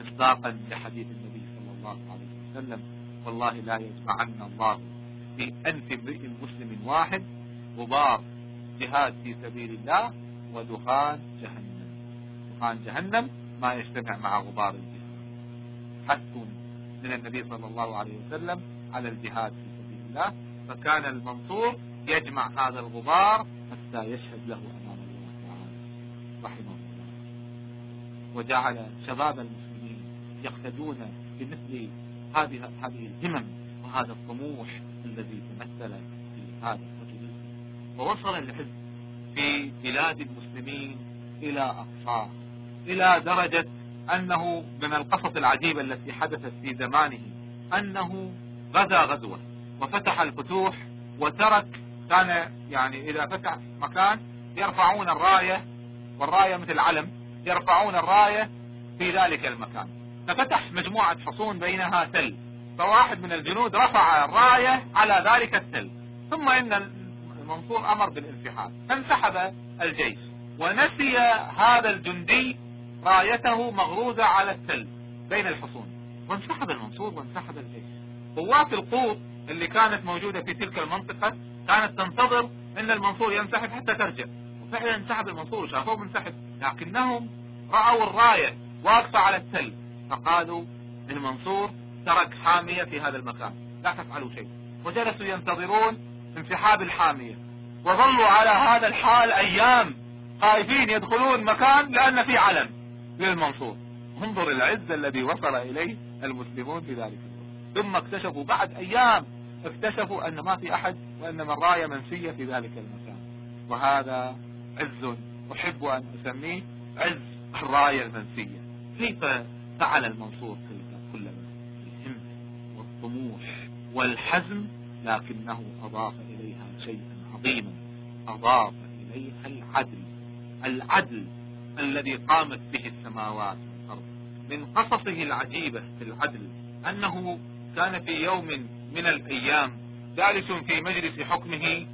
مصداقا لحديث النبي صلى الله عليه وسلم والله لا يجمعن الله في أنف امرئ مسلم واحد غبار جهاد في سبيل الله ودخان جهنم. دخان جهنم ما يجتمع مع غبار الجهاد. حث من النبي صلى الله عليه وسلم على الجهاد في سبيل الله فكان المنصور يجمع هذا الغبار حتى يشهد له أمام الله تعالى رحمه الله. وجعل شباب المسلمين يقتدون بمثل هذه هذه الهمم وهذا الطموح الذي تمثل في هذا الرجل. ووصل العز في بلاد المسلمين إلى أقصاه إلى درجة أنه من القصص العجيبة التي حدثت في زمانه أنه غزا غزوة وفتح الفتوح وترك كان يعني إذا فتح مكان يرفعون الراية والراية مثل علم يرفعون الراية في ذلك المكان. ففتح مجموعة حصون بينها تل فواحد من الجنود رفع الراية على ذلك التل. ثم إن المنصور أمر بالانسحاب فانسحب الجيش ونسي هذا الجندي رايته مغروزة على التل بين الحصون. وانسحب المنصور وانسحب الجيش. قوات القوط اللي كانت موجودة في تلك المنطقة كانت تنتظر إن المنصور ينسحب حتى ترجع. وفعلا انسحب المنصور شافوه منسحب. لكنهم رأوا الراية واقفة على التل فقالوا المنصور ترك حامية في هذا المكان. لا تفعلوا شيء. وجلسوا ينتظرون انسحاب الحامية. وظلوا على هذا الحال أيام خايفين يدخلون مكان لأن في علم. للمنصور. انظر العز الذي وصل إليه المسلمون في ذلك ثم اكتشفوا بعد أيام اكتشفوا أن ما في أحد وانما الراية منسية في ذلك المكان. وهذا عز أحب أن أسميه عز الراية المنسية. كيف فعل المنصور كل الهم والطموح والحزم لكنه أضاف إليها شيئا عظيما. أضاف إليها العدل. العدل الذي قامت به السماوات والأرض. من قصصه العجيبة في العدل أنه كان في يوم من الأيام جالس في مجلس حكمه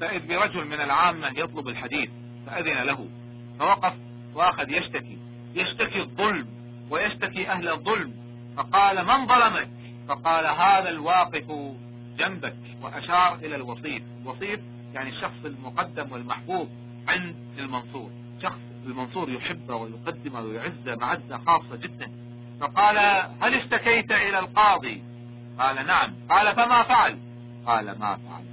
فإذ برجل من العامة يطلب الحديث فأذن له فوقف وأخذ يشتكي يشتكي الظلم ويشتكي أهل الظلم فقال من ظلمك؟ فقال هذا الواقف جنبك وأشار إلى الوصيف. الوصيف يعني الشخص المقدم والمحبوب عند المنصور شخص المنصور يحبه ويقدمه ويعزه معزة خاصة جدا. فقال هل اشتكيت إلى القاضي؟ قال نعم. قال فما فعل؟ قال ما فعل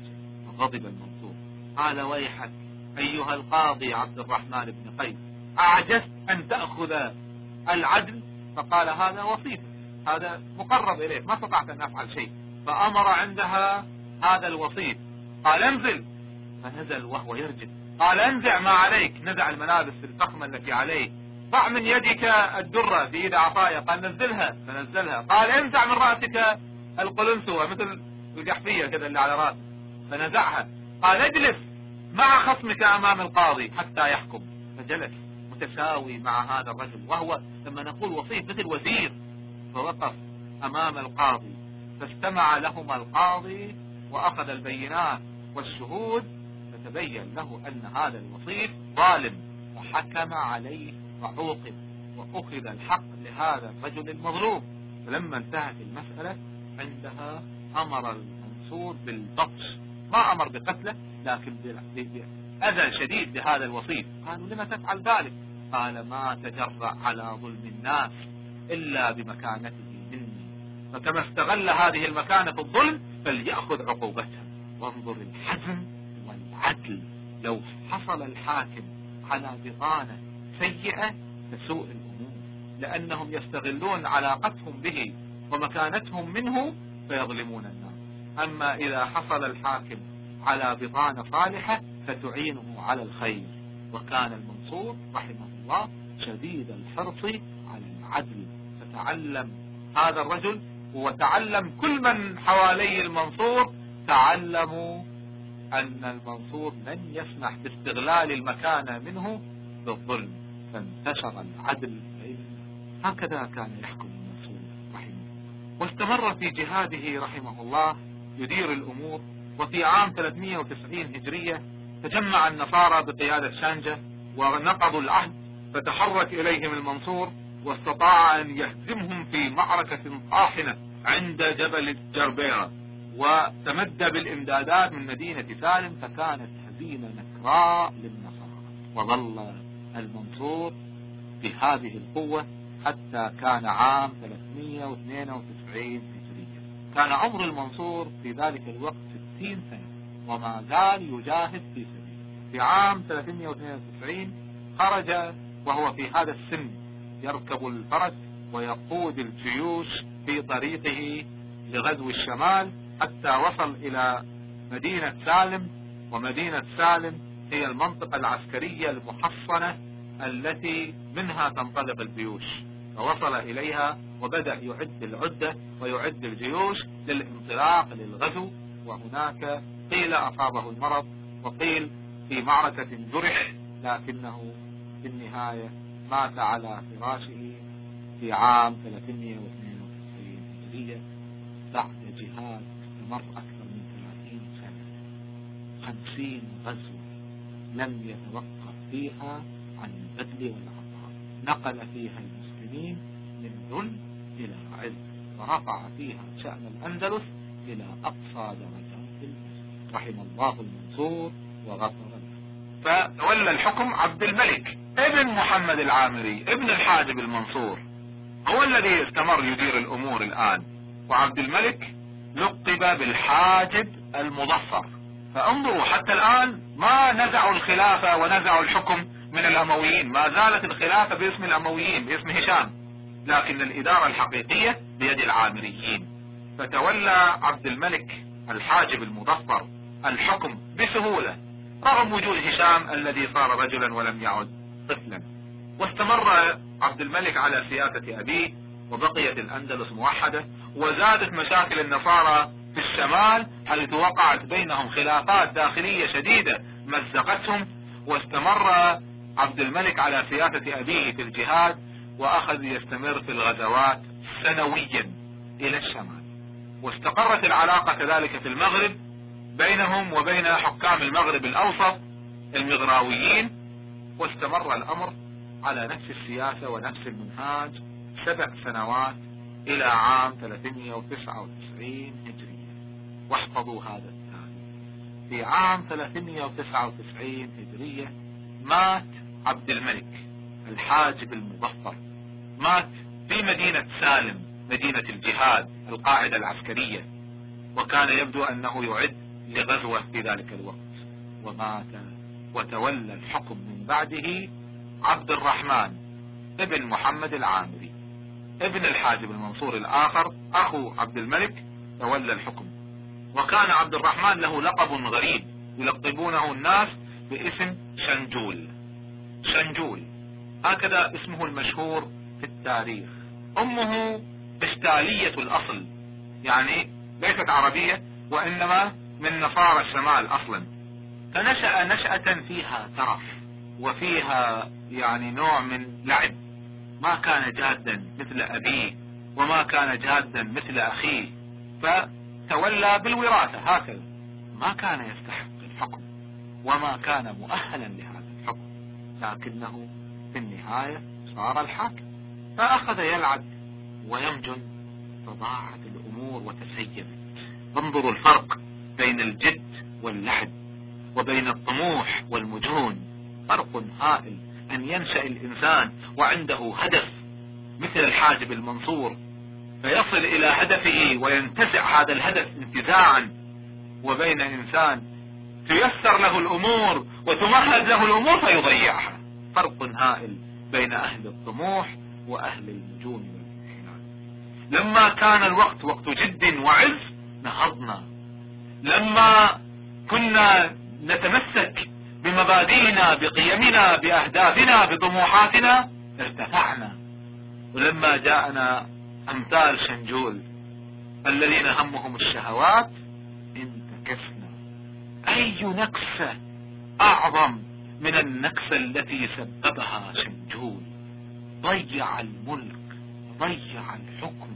فغضب المنصور. قال ويحك أيها القاضي عبد الرحمن بن قيس أعجزت أن تأخذ العدل؟ فقال هذا وصيف هذا مقرب إليك. ما استطعت أن أفعل شيء. فأمر عندها هذا الوصيف قال انزل. فنزل وهو يرجل قال انزع ما عليك. نزع الملابس الفخمة التي عليه. ضع من يدك الدرة في يد عصاية قال نزلها. فنزلها. قال انزع من رأسك القلنسوة مثل القحفية كذا اللي على رأسك. فنزعها. قال اجلس مع خصمك أمام القاضي حتى يحكم. فجلس متساوي مع هذا الرجل. وهو لما نقول وصيف مثل وزير. فوقف أمام القاضي. فاستمع لهما القاضي وأخذ البينات والشهود فتبين له أن هذا الوصيف ظالم وحكم عليه وعوقب وأخذ الحق لهذا الرجل المظلوم. فلما انتهت المسألة عندها أمر المنصور بالبطش. ما أمر بقتله لكن بأذى شديد لهذا الوصيف. قالوا لما تفعل ذلك؟ قال ما تجرأ على ظلم الناس إلا بمكانته مني. فكما استغل هذه المكانة الظلم فليأخذ عقوبته وانظر الحزم والعدل لو حصل الحاكم على بطانة سيئة تسوء الأمور. لأنهم يستغلون علاقتهم به ومكانتهم منه فيظلمون الناس. أما إذا حصل الحاكم على بطانة صالحة فتعينه على الخير. وكان المنصور رحمه الله شديد الحرص على العدل. فتعلم هذا الرجل وتعلم كل من حواليه المنصور. تعلموا أن المنصور لن يسمح باستغلال المكانة منه بالظلم. فانتشر العدل هكذا كان يحكم المنصور رحمه واستمر في جهاده رحمه الله يدير الأمور. وفي عام 390 هجرية تجمع النصارى بقيادة شانجة ونقضوا العهد فتحرك إليهم المنصور واستطاع أن يهزمهم في معركة طاحنة عند جبل الجربيرة. وتمد بالإمدادات من مدينة سالم فكانت هزيمة نكراء للنصارى. وظل المنصور بهذه القوة حتى كان عام 392 هجرية. كان عمر المنصور في ذلك الوقت 60 سنة وما زال يجاهد في سبيل في عام 392 خرج وهو في هذا السن يركب الفرس ويقود الجيوش في طريقه لغزو الشمال حتى وصل إلى مدينة سالم ومدينة سالم هي المنطقة العسكرية المحصنة التي منها تنطلق الجيوش. فوصل إليها وبدأ يعد العدة ويعد الجيوش للانطلاق للغزو. وهناك قيل أصابه المرض وقيل في معركة جرح لكنه في النهاية مات على فراشه في عام 392 استمر أكثر من 30 سنة. 50 غزوة لم يتوقف فيها عن البذل والعطاء. نقل فيها المسلمين من ذل إلى عز. ورفع فيها شأن الأندلس إلى أقصى درجات رحم الله المنصور وغفر له. فتولى الحكم عبد الملك ابن محمد العامري ابن الحاجب المنصور. هو الذي استمر يدير الأمور الآن. وعبد الملك لقب بالحاجب المظفر فانظروا حتى الآن ما نزعوا الخلافة ونزعوا الحكم من الأمويين. ما زالت الخلافة باسم الأمويين باسم هشام. لكن الإدارة الحقيقية بيد العامريين. فتولى عبد الملك الحاجب المظفر الحكم بسهولة رغم وجود هشام الذي صار رجلا ولم يعد طفلا. واستمر عبد الملك على سياسة أبيه وبقيت الأندلس موحدة. وزادت مشاكل النصارى في الشمال حيث وقعت بينهم خلافات داخلية شديدة مزقتهم واستمر عبد الملك على سياسة أبيه في الجهاد وأخذ يستمر في الغزوات سنويا إلى الشمال. واستقرت العلاقة كذلك في المغرب بينهم وبين حكام المغرب الأوسط المغراويين واستمر الأمر على نفس السياسة ونفس المنهاج سبع سنوات إلى عام 399 هجرية. واحفظوا هذا التاريخ في عام 399 هجرية مات عبد الملك الحاجب المظفر. مات في مدينة سالم مدينة الجهاد القاعدة العسكرية. وكان يبدو أنه يعد لغزوة في ذلك الوقت. ومات وتولى الحكم من بعده عبد الرحمن ابن محمد العامري. ابن الحاجب المنصور الآخر أخو عبد الملك تولى الحكم. وكان عبد الرحمن له لقب غريب يلقبونه الناس باسم شنجول. شنجول. هكذا اسمه المشهور في التاريخ. أمه بشتالية الأصل يعني ليست عربية وإنما من نصارى الشمال أصلا. فنشأ نشأة فيها ترف وفيها يعني نوع من لعب. ما كان جادا مثل أبيه وما كان جادا مثل أخيه فتولى بالوراثة هكذا. ما كان يستحق الحكم وما كان مؤهلا لهذا الحكم لكنه في النهاية صار الحاكم. فأخذ يلعب ويمجن فضاعت الأمور وتسيبت انظروا الفرق بين الجد واللعب وبين الطموح والمجون. فرق هائل. أن ينشأ الإنسان وعنده هدف مثل الحاجب المنصور فيصل إلى هدفه وينتزع هذا الهدف انتزاعا. وبين إنسان تيسر له الأمور وتمهد له الأمور فيضيعها. فرق هائل بين أهل الطموح وأهل النجوم لما كان الوقت وقت جد وعز نهضنا. لما كنا نتمسك بمبادئنا بقيمنا بأهدافنا بطموحاتنا ارتفعنا. ولما جاءنا أمثال شنجول الذين همهم الشهوات انتكسنا أي نكسة أعظم من النكسة التي سببها شنجول؟ ضيع الملك ضيع الحكم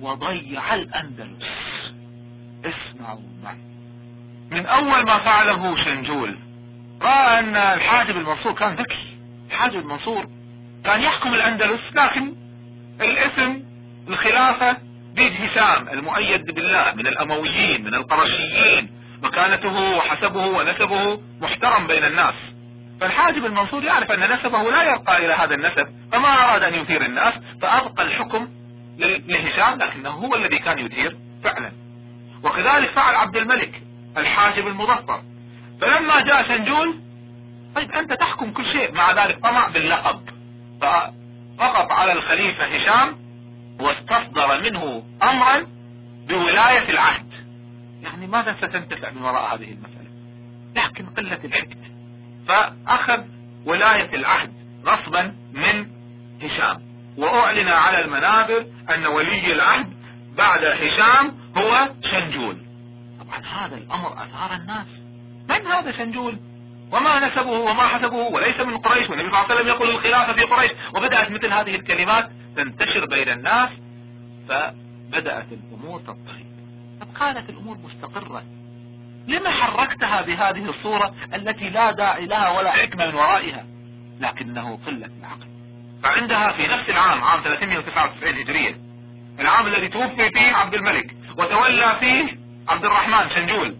وضيع الأندلس. اسمعوا معي. من أول ما فعله شنجول رأى أن الحاجب المنصور كان ذكي. الحاجب المنصور كان يحكم الأندلس لكن الاسم الخلافة بيد هشام المؤيد بالله من الأمويين من القرشيين مكانته وحسبه ونسبه محترم بين الناس. فالحاجب المنصور يعرف أن نسبه لا يرقى إلى هذا النسب فما أراد أن يثير الناس فأبقى الحكم لهشام لكنه هو الذي كان يثير فعلا. وكذلك فعل عبد الملك الحاجب المظفر. فلما جاء شنجول طيب أنت تحكم كل شيء مع ذلك. طمع باللقب. فضغط على الخليفة هشام واستصدر منه أمرا بولاية العهد. يعني ماذا ستنتفع من وراء هذه المسألة؟ لكن قلة الحكمة. فأخذ ولاية العهد غصبا من هشام. وأعلن على المنابر أن ولي العهد بعد هشام هو شنجول طبعا هذا الأمر أثار الناس. من هذا شنجول وما نسبه وما حسبه وليس من قريش والنبي صلى الله عليه وسلم يقول الخلافة في قريش. وبدأت مثل هذه الكلمات تنتشر بين الناس فبدأت الأمور تضطرب طب كانت الأمور مستقرة. لما حركتها بهذه الصورة التي لا داعي لها ولا حكمة من ورائها؟ لكنه قلة العقل. فعندها في نفس العام عام 399 هجرية العام الذي توفي فيه عبد الملك وتولى فيه عبد الرحمن شنجول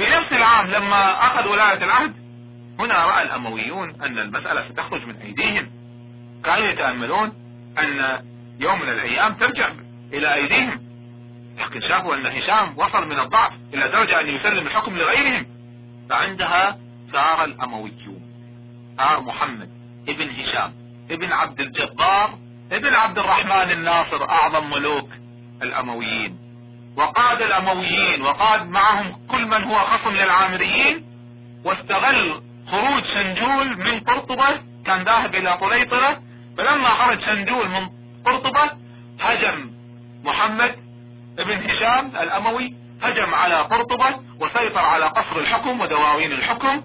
في نفس العام لما أخذ ولاية العهد هنا رأى الأمويون أن المسألة ستخرج من أيديهم. كانوا يتأملون أن يوم من الأيام ترجع إلى أيديهم. لكن شافوا أن هشام وصل من الضعف إلى درجة أن يسلم الحكم لغيرهم. فعندها ثار الأمويون. ثار محمد ابن هشام ابن عبد الجبار ابن عبد الرحمن الناصر أعظم ملوك الأمويين. وقاد الأمويين وقاد معهم كل من هو خصم للعامريين واستغل خروج شنجول من قرطبة كان ذاهب إلى طليطلة فلما خرج شنجول من قرطبة هجم محمد ابن هشام الأموي هجم على قرطبة وسيطر على قصر الحكم ودواوين الحكم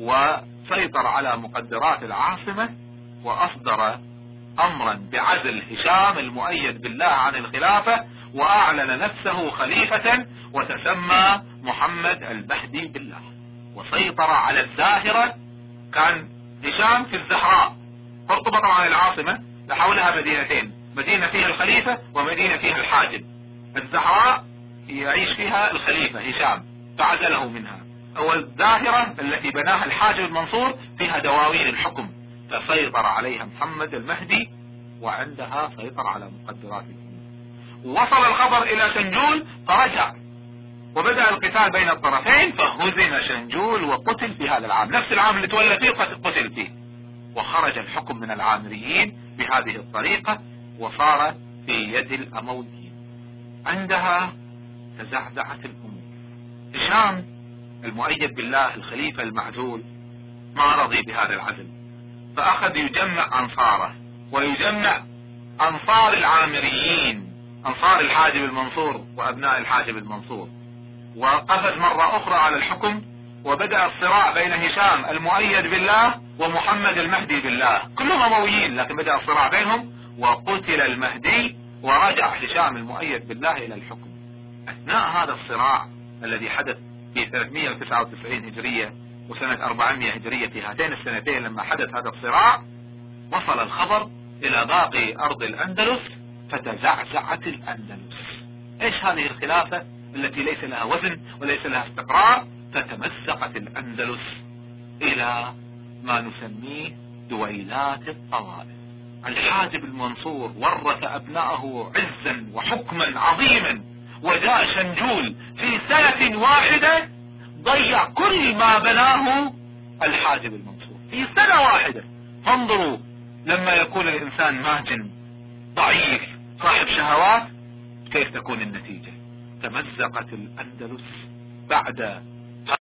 وسيطر على مقدرات العاصمة وأصدر امرا بعزل هشام المؤيد بالله عن الخلافة وأعلن نفسه خليفة وتسمى محمد البهدي بالله. وسيطر على الزاهرة كان هشام في الزهراء. قرطبة طبعا العاصمة لحولها مدينتين. مدينة فيها الخليفة ومدينة فيها الحاجب. الزهراء يعيش فيها الخليفة هشام فعزله منها. والزاهرة التي بناها الحاجب المنصور فيها دواوين الحكم. فسيطر عليها محمد المهدي وعندها سيطر على مقدرات وصل الخبر إلى شنجول فرجع وبدأ القتال بين الطرفين فهزم شنجول وقتل في هذا العام. نفس العام اللي تولى فيه قتل فيه. وخرج الحكم من العامريين بهذه الطريقة وصار في يد الأمويين. عندها تزعزعت الأمور. هشام المؤيد بالله الخليفة المعزول ما رضي بهذا العزل. فأخذ يجمع أنصاره ويجمع أنصار العامريين أنصار الحاجب المنصور وأبناء الحاجب المنصور. وقفز مرة أخرى على الحكم وبدأ الصراع بين هشام المؤيد بالله ومحمد المهدي بالله. كلهم أمويين لكن بدأ الصراع بينهم وقتل المهدي ورجع هشام المؤيد بالله إلى الحكم. أثناء هذا الصراع الذي حدث في 399 هجرية وسنة 400 هجرية في هاتين السنتين لما حدث هذا الصراع وصل الخبر إلى باقي أرض الأندلس فتزعزعت الأندلس. إيش هذه الخلافة التي ليس لها وزن وليس لها استقرار؟ فتمزقت الأندلس إلى ما نسميه دويلات الطوائف الحاجب المنصور ورث ابنائه عزا وحكما عظيما وجاء شنجول في سنة واحدة ضيع كل ما بناه الحاجب المنصور في سنة واحدة. انظروا لما يكون الإنسان ماجن ضعيف صاحب شهوات كيف تكون النتيجة؟ تمزقت الأندلس بعد